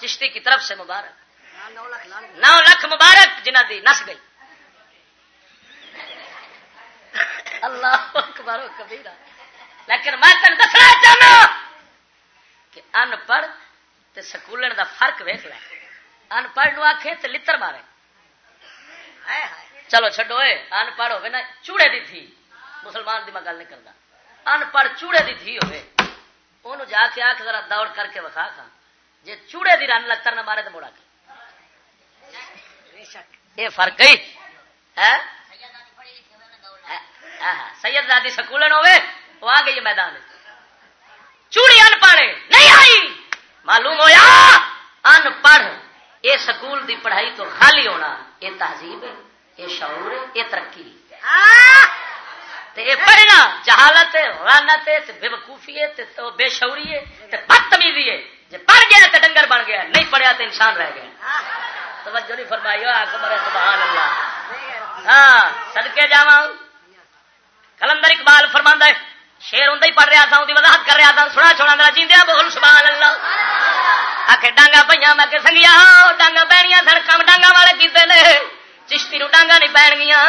چشتی کی طرف سے مبارک۔ نو لکھ مبارک جنہ دی نس گئی۔ اللہ اکبر کبیرہ۔ لیکن میں تین دسنا چاہنا کہ ان پڑھ تے سکولن دا فرق ویخ لے۔ ان پڑھ نو آخے تے لتر مارے۔ چلو چڈو ان پڑھ ہوے نا، چوڑے دی تھی مسلمان دی میں گل نہیں کرتا ان پڑھ چوڑے دی تھی ہوے انہوں جا کے آخ ذرا دوڑ کر کے وکھا کھا۔ جی چوڑے دی رن لتر نہ مارے تو مڑا کے یہ فرق ہی سید دادی سکولن ہوے وہ آ گئی میدان۔ چوڑی ان پڑھ نہیں آئی۔ معلوم ہویا؟ ان پڑھ۔ یہ سکول دی پڑھائی تو خالی ہونا۔ یہ تہذیب ہے یہ شعور ہے یہ ترقی۔ یہ پڑھنا جہالت رانت بے وقوفی ہے بے شعوری ہے بدتمیزی ہے۔ جی پڑھ گیا تو ڈنگر بن گیا نہیں پڑھیا تو انسان رہ گیا۔ توجہ نہیں فرمائی مرے سبحان اللہ۔ ہاں سدکے جا کلندر اقبال فرما ہے، شیر ہوں پڑھ رہا تھا وضاحت کر رہا تھا، سنا چھوڑا میرا جیندیا بول سبحان اللہ۔ آ کے ڈانگا پہ میں کہ سنگیا ہاں، ڈانگا پہنیا سن، کم ڈانگا والے کیتے نے۔ چشتی نو ڈانگا نہیں پہن گیا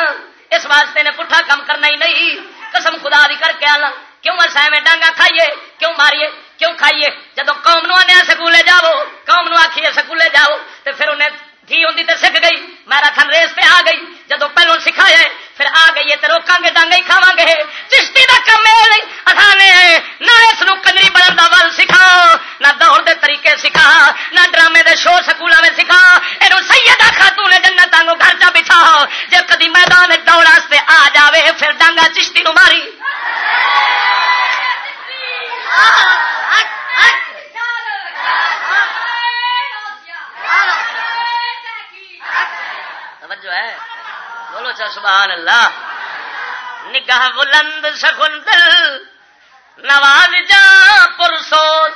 اس واسطے نے پٹھا کم کرنا ہی نہیں۔ قسم خدا دی کر کے آنا۔ کیوں اصا میں ڈانگا کھائیے؟ کیوں ماریے؟ کیوں کھائیے؟ جب قوم نو آدھے سکولے جاؤ، قوم نو آخیے سکولے جاؤ تو پھر انہیں تھی ہوں تو سکھ گئی میرا تھن ریس پہ آ گئی۔ جب پہلو سکھایا پھر آ گئی ہے تو روکا گے ڈانگے کھاوا گے۔ چشتی کا کم آسانے نہ اس کنجری بڑھن کا ول سکھا، نہ دوڑ دے طریقے سکھا، نہ ڈرامے دے شو سکولوں میں سکھا۔ یہ سیدہ خاتون نے جنت آنگو گھر چا بچھا۔ جب کدی میدان دوڑ واسطے آ جاوے، پھر ڈانگا چشتی نو ماری۔ بولو چا سبحان اللہ۔ نگاہ بلند سخن دل نواز جا پرسوز۔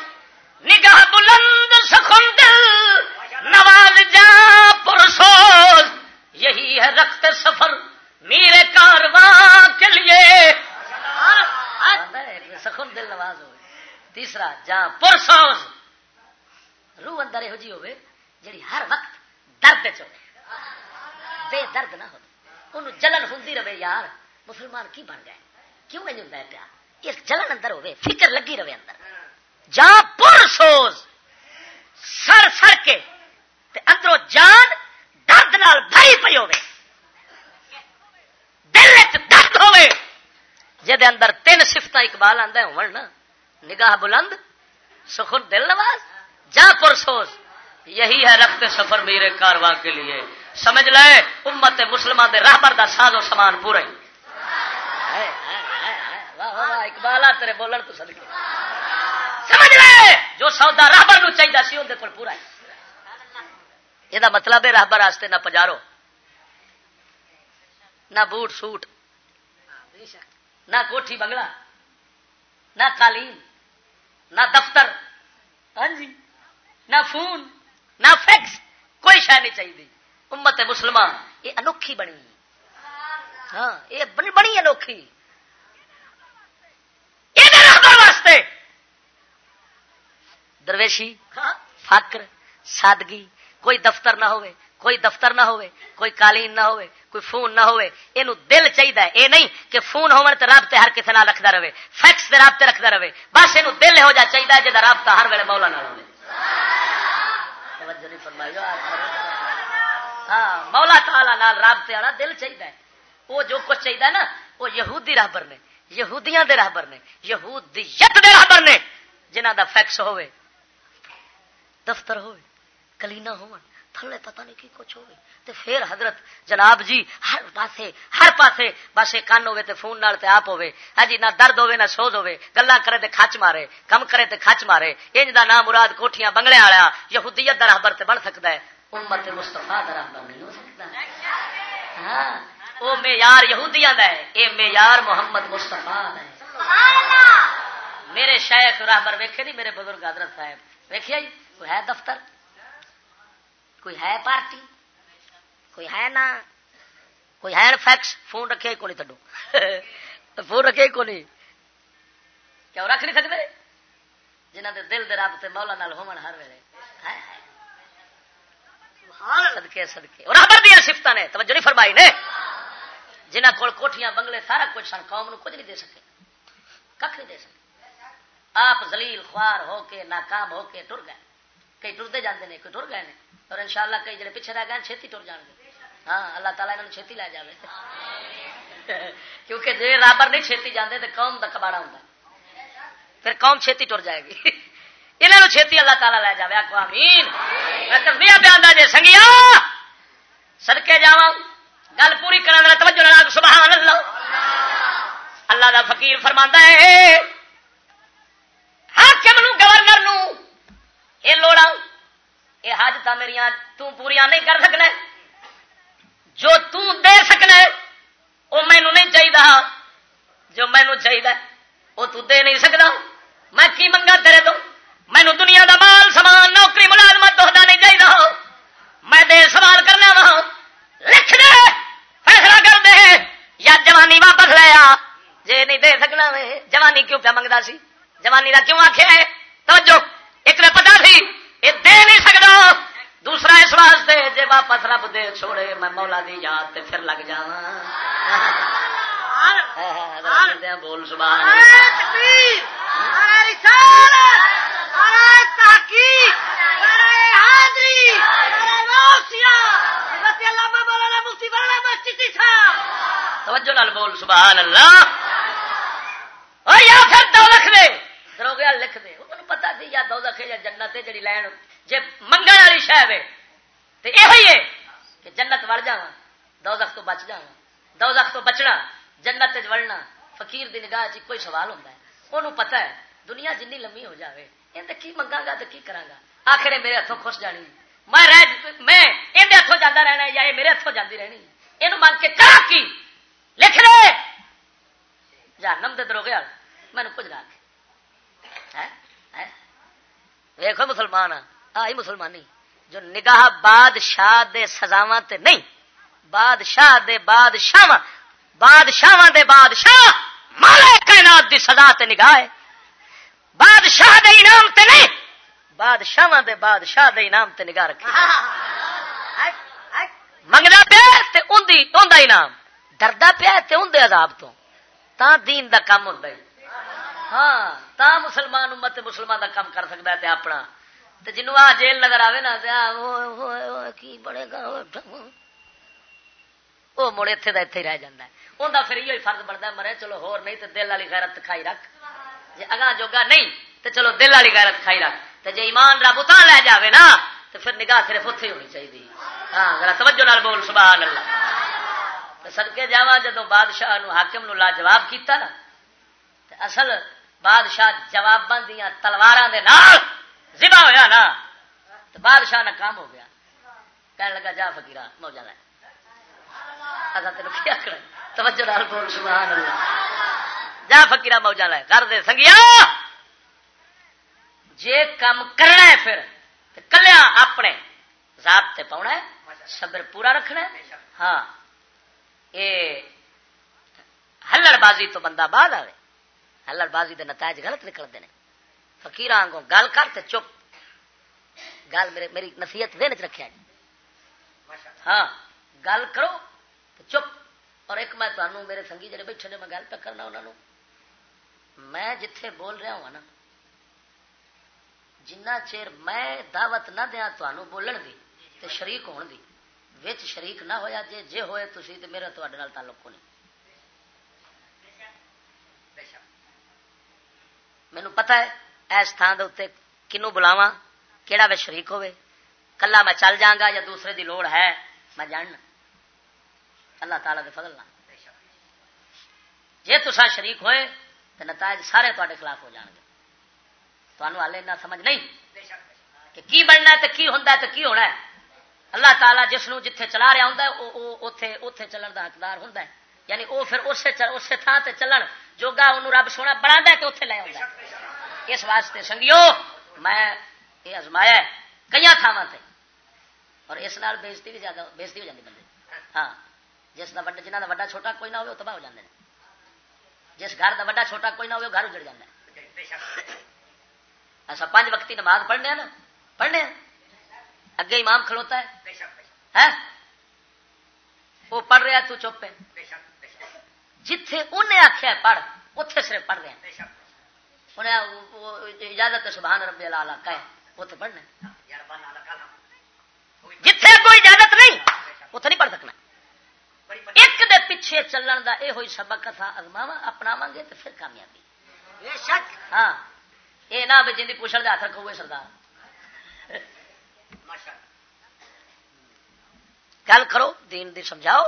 نگاہ بلند سخن دل نواز جا پرسوز۔ یہی ہے رخت سفر میرے کارواں کے لیے۔ سخن دل نواز ہو تیسرا جا پرسوز۔ روح اندر یہو جی ہوئے جی ہر وقت درد چ بے درد نہ ہو جلن ہوں رہے یار۔ مسلمان کی بن گئے؟ کیوں نہیں ہوں پیا اس جلن اندر ہوئے، فکر لگی رہے اندر۔ جا پر سوز سر سر کے، تے اندروں جان درد نال بھری پی ہو دل درد ہوے جہد اندر تین سفت اقبال آدھا ہو نگاہ بلند، سخن دل نواز، جا پر سوز یہی ہے رفت سفر میرے کارواں کے لیے۔ سمجھ لے، امت مسلمان دے راہبر دا ساز و سامان پورا ہی۔ اقبال تیرے بولن تو سدکے سمجھ لے، جو سودا راہبر نو چاہیے سی اندر پر پورا ہے یہ مطلب ہے راہبر واسطے نہ پجارو، نہ بوٹ سوٹ، نہ کوٹھی بنگلہ، نہ قالین، نہ دفتر۔ ہاں جی نہ فون، نہ فیکس، کوئی شہ نہیں چاہیے امت مسلمان یہ انوکھی بنی ہاں یہ بنی انوکھی۔ واسطے۔ درویشی فکر سادگی کوئی دفتر نہ ہوئے کوئی دفتر نہ ہوئے کوئی قالین نہ ہوئے کوئی فون نہ ہوئے۔ یہ دل چاہیے یہ نہیں کہ فون ہونے رابطے ہر کسی رکھتا رہے فیکس کے رابطے رکھتا رہے۔ بس یہ دل ہو جا چاہیے جا رابطہ ہر ویلے مولا نہ ہوئے۔ ہاں مولا تالا نال رابطے والا دل چاہیے وہ جو کچھ چاہیے نا، وہ یہودی رابر نے، یہودیاں دے رابر نے، یہودیت دے رابر نے جنہ دا فیکس ہوئے دفتر ہوئے کلینا ہو تھلے پتہ نہیں کی کچھ ہوئے تے پھر حضرت جناب جی ہر پاسے ہر پاسے بس ایک کن ہوئے تے فون نال تے آپ ہوئے ہاں جی نہ درد ہوئے نہ سوز ہوئے گلا کرے تے کھچ مارے، کم کرے تے کھچ مارے۔ انج دا نام مراد کوٹھیاں، بنگلے والا یہودیت دا رہبر تے بن سکتا ہے۔ امت مستفا دا رہبر نہیں ہو سکتا ہاں۔ وہ معیار یہودیاں دا ہے۔ اے معیار محمد مستفا دا ہے۔ میرے شیخ راہبر ویکھے نہیں؟ میرے بزرگ حضرت صاحب۔ ویکھیا جی؟ کوئی ہے دفتر؟ کوئی ہے پارٹی؟ کوئی ہے نا؟ کوئی ہے فیکس؟ فون رکھے کو نہیں تڈو۔ <laughs> فون رکھے کو نہیں کیا رکھ نہیں سکتے؟ جنہ دے دل دے رابطے مولا نال ہومن ہر ویلے۔ سدکے سدکے اور رابر دیا سفت نے، توجہ نہیں فرمائی نے۔ جنہ کول کوٹیاں بنگلے سارا کچھ سن، قوم نو کچھ نہیں دے سکے۔ کھ نہیں دے سکے۔ آپ زلیل خوار ہو کے، ناکام ہو کے ٹر گئے۔ کئی ٹرتے جاتے ہیں کوئی ٹر گئے ہیں اور انشاءاللہ کئی جڑے پیچھے رہ گئے چھتی ٹر جان گے۔ ہاں اللہ تعالیٰ انہوں چھتی لے جائے <laughs> کیونکہ جی رابر نہیں چھتی جانے تو قوم کا کباڑا ہوں پھر قوم چھتی ٹر جائے گی۔ <laughs> یہاں چھتی اللہ تعالیٰ لے جائے آکو آمین۔ میں پہ جی سنگیا سڑکے جا گل پوری کرنے توجہ لڑا سبحان اللہ۔ اللہ دا فقیر فرما ہے، حاکم نو گورنر نو یہ لوڑا یہ حاجت میری توریا نہیں کر سکنا جو توں دے سکنا وہ مینو نہیں چاہیے جو مینو چاہیے وہ تو دے نہیں سکتا میں کی منگا تیرے تو؟ مینو دنیا دا مال سامان نوکری ملازمت دہدا نہیں چاہیے میں دے سوال کرنا وا لکھ دے فیصلہ کر دے۔ یا جوانی واپس لیا جی نہیں دے سکنا جوانی کیوں پیا منگتا سی؟ جوانی کا کیوں آخیا ہے؟ توجہ ایک نے پتا سی یہ دے واپس رب دے چھوڑے میں مولا دی یاد تے پھر لگ جا بول سبحان توجہ نال بول سبحان اللہ یا پھر لکھ دے لکھ دے۔ انہوں پتا سی یا یا جنت جڑی لین منگن والی شہ ہے۔ کہ جنت وڑ جا دو تو بچ جا دو تو بچنا، جنت وڑنا۔ فقیر دی نگاہ چ کوئی سوال ہوتا ہے۔ انہوں پتا ہے، دنیا جنی لمبی ہو جاوے۔ یہ کی منگا گا تو کی کرا گا آخر میرے ہاتھوں خوش جانی۔ میں رہ میں یہ ہاتھوں جانا رہنا یا یہ میرے ہاتھوں جاتی رہنی یہ منگ کے کرا کی؟ لکھ لے! جانم دے درو گیا مینو کچھ رکھ ویخو مسلمان ہاں، آئی مسلمانی، جو نگاہ بادشاہ دے سزاوا تے نہیں، بادشاہ دے بادشاہ بادشاہ دے بادشاہ مالے کائنات دی سزا تے نگاہ ہے۔ بادشاہ دے انعام تے نہیں۔ بادشاہ دے بادشاہ دے انعام تے نگاہ رکھی منگنا پیا تے اندی اوندا انعام۔ ڈردا پیا تے اندے عذاب تو۔ تا دین دا کام ہوندا ہے۔ ہاں تا مسلمان امت مسلمان دا کام کر سکتا ہے اپنا۔ تے جنو آ جیل نظر آئے نا کی بڑے گا وہ مڑ اتنے کا اتنے رہ جا انہیں پھر یہ فرض بنتا مرے چلو ہور نہیں تو دل والی غیرت کھائی رکھ۔ جی اگاں جوگا نہیں تو چلو دل والی غیرت کھائی رکھ۔ تو جی ایمان رب اتنا لے جاوے نا تو پھر نگاہ صرف اتنے ہونی چاہیے ہاں توجہ نال بول، سبحان اللہ۔ سدکے جا جدو بادشاہ نو حاکم نو لاجواب کیتا نا تو اصل بادشاہ جواباں دیا تلوار ذبح ہوا نا تو بادشاہ نا کام ہو گیا۔ کہنے لگا، جا فکیرا موجہ لے۔ اچھا تین کیا کریں توجہ دار بول، سبحان اللہ۔ جا فکیرا موجہ لے کر دے سنگیا! جے کام کرنا ہے پھر کلیا اپنے ذات تے پاؤنا ہے، صبر پورا رکھنا ہے۔ ہاں۔ یہ ہلڑ بازی تو بندہ بعد آئے ہلڑ بازی دے نتائج غلط نکلتے ہیں۔ فکیر آنگوں گل کر تے چپ۔ گل میرے میری نصیحت دن چ رکھا جی ہاں۔ گل کرو تو چپ۔ اور ایک میں تمہوں میرے سنگی جڑے بیٹھے نے، میں گل پہ کرنا انہوں میں جتھے بول رہا ہوں نا، جنہ چیر میں دعوت نہ دیا تمہوں بولن دی تے شریک ہون دی، وچ شریک نہ ہویا جے جے ہوئے تسی تے میرا تواڈے نال تعلق نہیں مینو پتہ ہے اس تھان دے کنو بلاوا کہڑا میں شریک ہوے کلا میں چل جاگا یا دوسرے دی لوڑ ہے؟ میں جاننا۔ اللہ تعالی دے فضل جی تسا شریک ہوئے تو نتائج سارے تے خلاف ہو جان گے۔ تمہوں ہال سمجھ نہیں کہ کی بننا ہے تو کی ہوتا ہے تو کی ہونا ہے۔ اللہ تعالیٰ جس نو جتھے چلا رہا ہوں اتے چلن کا حقدار ہوں یعنی وہ پھر اسی تھان سے چلن جوگا انہوں رب سونا بنا تو اتنے لے آ اس واسطے سنگیو، میں یہ ازمایا کئی تھاواں اور اس نال بےزتی بھی زیادہ بےزتی ہو جاتی بندے ہاں جس کا جنہ کا وڈا چھوٹا کوئی نہ ہو تباہ ہو جاتے ہیں جس گھر کا وڈا چھوٹا کوئی نہ ہو گھر اجڑ جانا ایسا اچھا، پانچ وقتی نماز پڑھنے نا؟ پڑھنے اگے امام کھلوتا ہے۔ وہ پڑھ رہا تو چپ ہے۔ جتھے انہیں آخیا پڑھ۔ اتے صرف پڑھ رہے ہیں۔ انہیں اجازت سبحان ربی اللہ کہ اتنے پڑھنا جتھے کوئی اجازت نہیں اتنے نہیں پڑھ سکنا۔ ایک پیچھے چلن کا یہ ہوئی سبق تھا۔ ازماوا اپناو گے تو پھر کامیابی۔ ہاں۔ یہ نہ بھی جن پوچھل ہاتھ رکھو گے سردار۔ گل کرو دین دی سمجھاؤ۔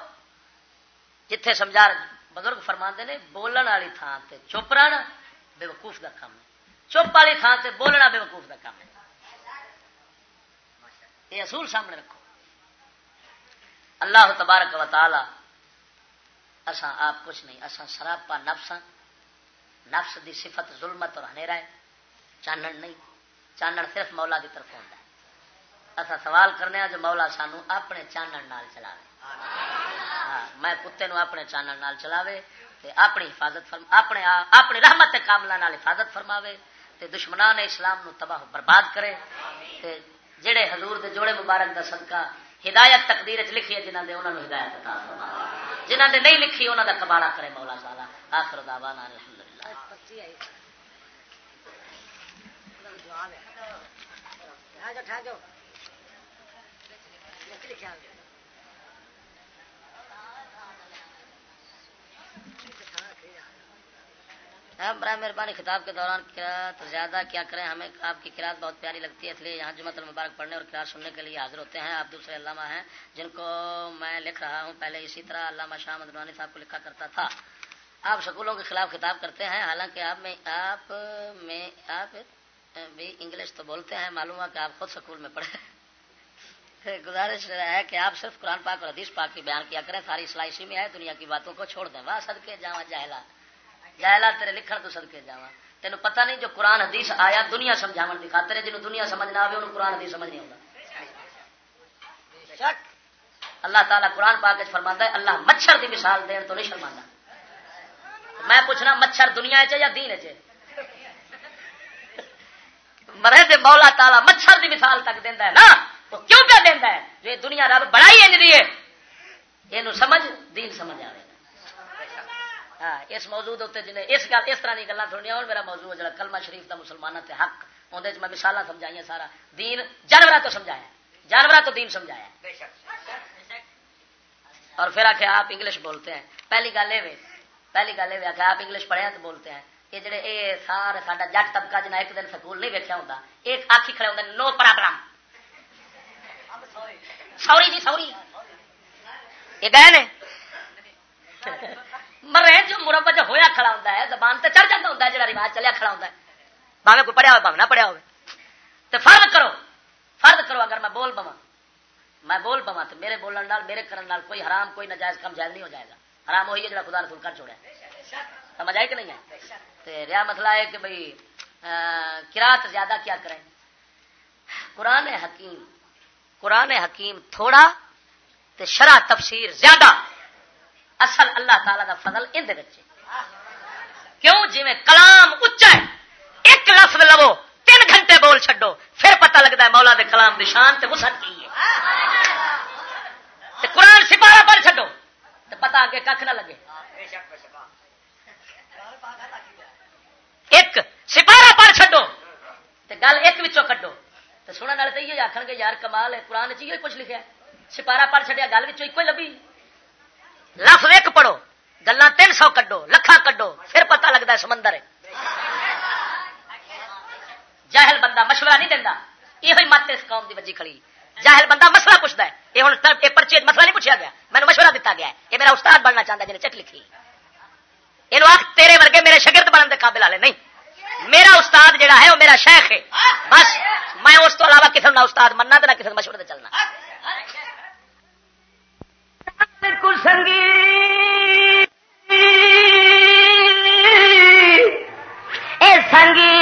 جتھے سمجھا بزرگ فرما نے بولن والی تھان سے چپ رہنا بے وقوف کا کام ہے۔ چپ والی تھان سے بولنا بے وقوف کا کام ہے۔ یہ اصول سامنے رکھو۔ اللہ تبارک و تعالی اساں آپ کچھ نہیں، اساں سراپا نفس ہاں۔ نفس دی صفت ظلمت اور ہنیرا ہے۔ چانن نہیں چانن صرف مولا دی طرف ہوتا ہے۔ اصا سوال کرنے ہاں جو مولا سانو اپنے چانن نال چلاوے۔ ہاں میں کتے نو اپنے چانن نال چلاوے تے اپنی حفاظت فرم، اپنے اپنے رحمت کاملہ نال حفاظت فرماوے تے دشمنان اسلام نو تباہ برباد کرے۔ تے جڑے حضور دے جوڑے مبارک دا صدقہ ہدایت تقدیر چ لکھی ہے جنہوں نے انہوں نے ہدایت عطا فرما جنہ نے نہیں لکھی انہوں کا کباڑا کرے مولا سالا آخر دعوانا الحمدللہ۔ ہاں، برائے مہربانی خطاب کے دوران زیادہ کیا کریں؟ ہمیں آپ کی کراط بہت پیاری لگتی ہے، اس لیے یہاں جمعت المبارک پڑھنے اور کراط سننے کے لیے حاضر ہوتے ہیں۔ آپ دوسرے علامہ ہیں جن کو میں لکھ رہا ہوں۔ پہلے اسی طرح علامہ شاہ مدنوانی صاحب کو لکھا کرتا تھا۔ آپ سکولوں کے خلاف خطاب کرتے ہیں، حالانکہ آپ میں آپ میں، آپ بھی انگلش تو بولتے ہیں، معلوم ہوا کہ آپ خود سکول میں پڑھے <laughs> گزارش ہے کہ آپ صرف قرآن پاک اور حدیث پاک کی بیان کیا کریں۔ ساری اصلاح اسی میں ہے، دنیا کی باتوں کو چھوڑ دیں۔ واہ سد کے جاوا جاہلا جاہلا تیرے لکھن تو سد کے جاوا تینوں پتہ نہیں جو قرآن حدیث آیا دنیا سمجھاو کی خاطر ہے جنہوں دنیا سمجھ نہ آئے انہوں قرآن حدیث سمجھ نہیں آتا اللہ تعالیٰ قرآن پاک فرما ہے اللہ مچھر دی مثال دین تو نہیں شرما میں پوچھنا مچھر دنیا چ یا دین چ مرے دے مولا تالا مچھر دی مثال تک دینا ہے نا وہ کیوں کیا دینا ہے؟ جو دنیا رب بڑائی انج دی ہے یہ سمجھ دین سمجھ آئے ہاں اس موضوع جنہیں اس گل اس طرح کی گلیں تھوڑی اور میرا موضوع جڑا کلمہ شریف کا مسلمان تے حق اندر میں مثال سمجھائی سارا۔ دین جانور تو سمجھایا جانور تو دین سمجھایا۔ اور پھر آخر آپ انگلش بولتے ہیں۔ پہلی گل یہ پہلی گل یہ آخر آپ انگلش پڑھے تو بولتے ہیں۔ یہ جڑے اے سارے ساڈا جٹ طبقہ جنہیں ایک دن سکول نہیں ویکیا ہوتا ایک آخی کھڑے ہوتے نو پرابلم۔ سوری جی سوری۔ یہ گئے نے <laughs> مرے جو مربت ہویا کھڑا ہوتا ہے، زبان تے چڑھ جاتا ہوتا ہے جڑا رواج چلیا کھڑا ہوتا ہے۔ باوے کوئی پڑھیا ہو باوے نہ پڑھیا ہو تو فرد کرو فرد کرو اگر میں بول پوا میں بول پوا تو میرے بولن نال، میرے کرن نال کوئی حرام، کوئی نجائز کم جائز نہیں ہو جائے گا۔ حرام وہی ہے جڑا خدا نے کر چھوڑا سمجھ آئی کہ نہیں ہے؟ رہا مسئلہ ہے کہ بھائی کراط زیادہ کیا کریں؟ قرآن حکیم قرآن حکیم تھوڑا تے شرح تفسیر زیادہ۔ اصل اللہ تعالی کا فضل ان کیوں؟ جی میں کلام اچا ہے۔ ایک لفظ لو، تین گھنٹے بول چڈو پھر پتہ لگتا ہے مولا دے کلام کی شان سے وسط کی ہے۔ تے قرآن سپارہ پڑھ چڈو تو پتا آگے کھ نہ لگے۔ ایک سپارہ پڑھ چڈو تو گل ایک بچوں کڈو۔ تو سننے والے تو یہ آخر گے، یار کمال ہے، قرآن چیز کچھ لکھا سپارہ پڑھ چڑیا گل ایک لبھی۔ لف ایک پڑھو گلا تین سو کڈو لکھا کڈو، پھر پتا لگتا ہے سمندر جاہل بندہ مشورہ نہیں دینا یہ مت اس قوم کی وجہ کھڑی۔ جاہل بندہ مسئلہ پوچھتا ہے۔ یہ ہوں پرچے مسئلہ نہیں پوچھا گیا۔ میں مشورہ دیتا گیا یہ میرا استاد بننا چاہتا جنہیں چٹ لکھی۔ یہ آخ تیرے ورگے میرے شگرد بننے کے قابل والے نہیں۔ میرا استاد جڑا ہے وہ میرا شیخ ہے۔ بس، میں اس تو علاوہ کسی کا استاد مننا تو نہ کسی مشورے چلنا۔ سنگی اے سنگی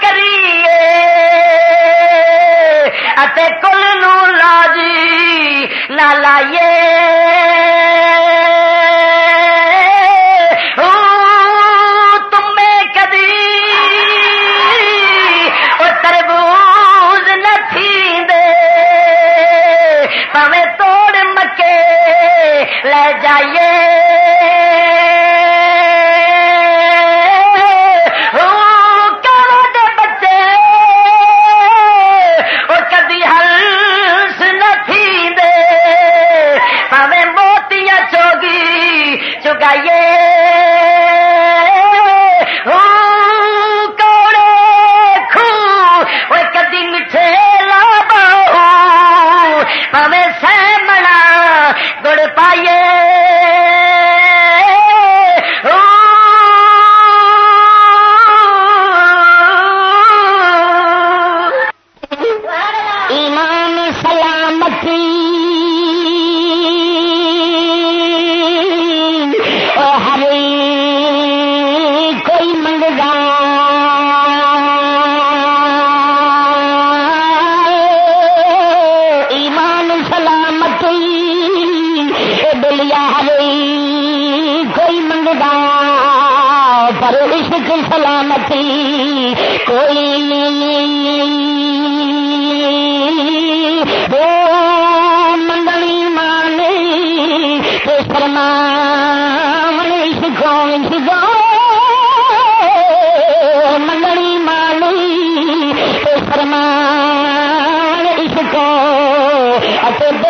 کریے کل نو لاجی نہ لائیے لے جائیے آپ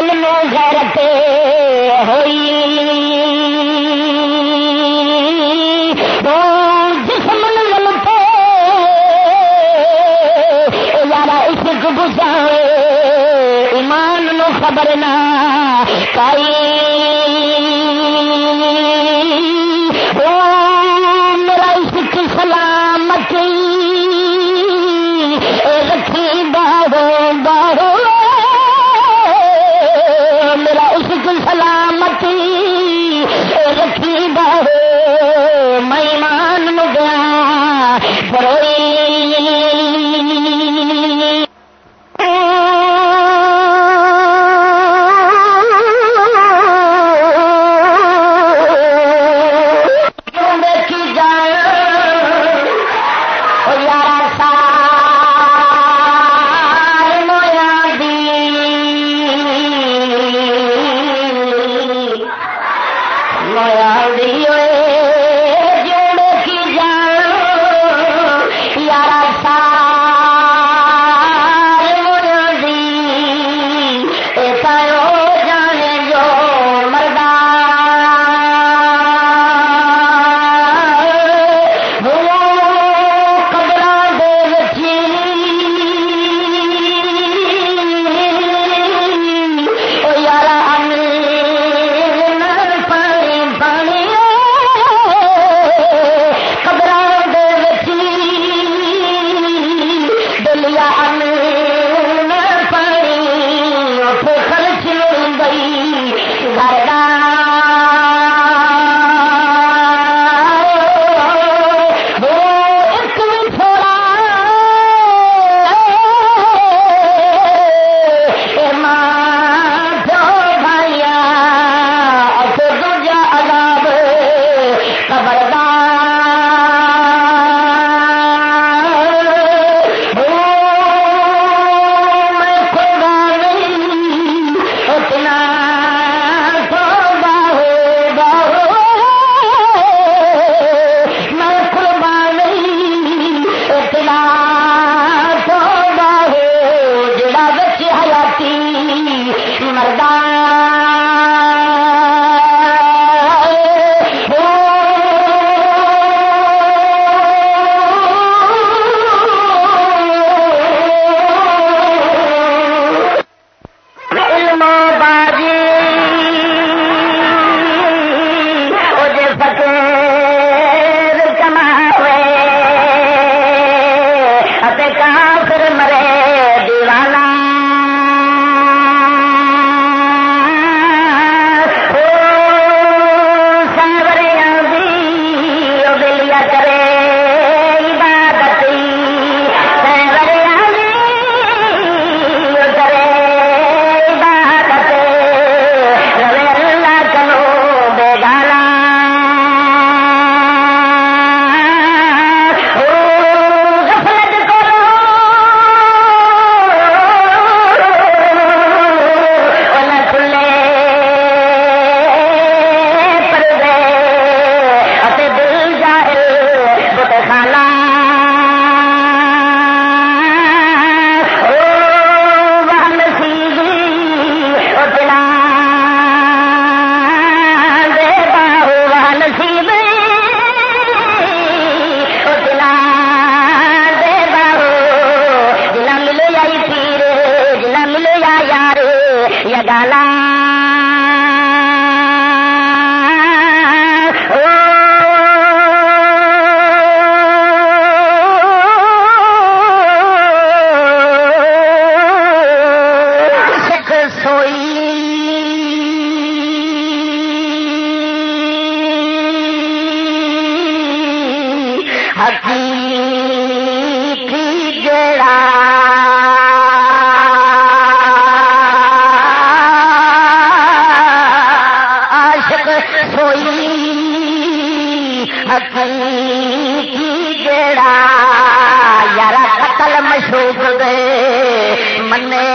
منے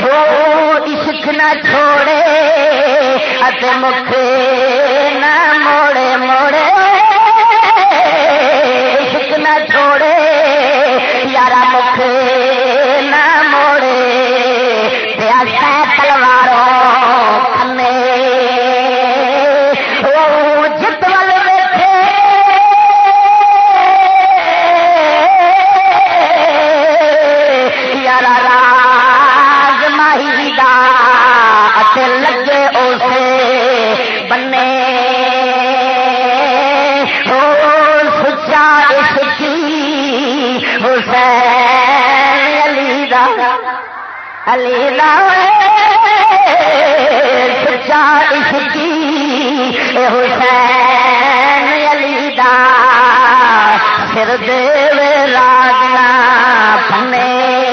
او عشق نہ چھوڑے مکھ نہ موڑے موڑے۔ حسین علی دا پھر دیو راگنا پنے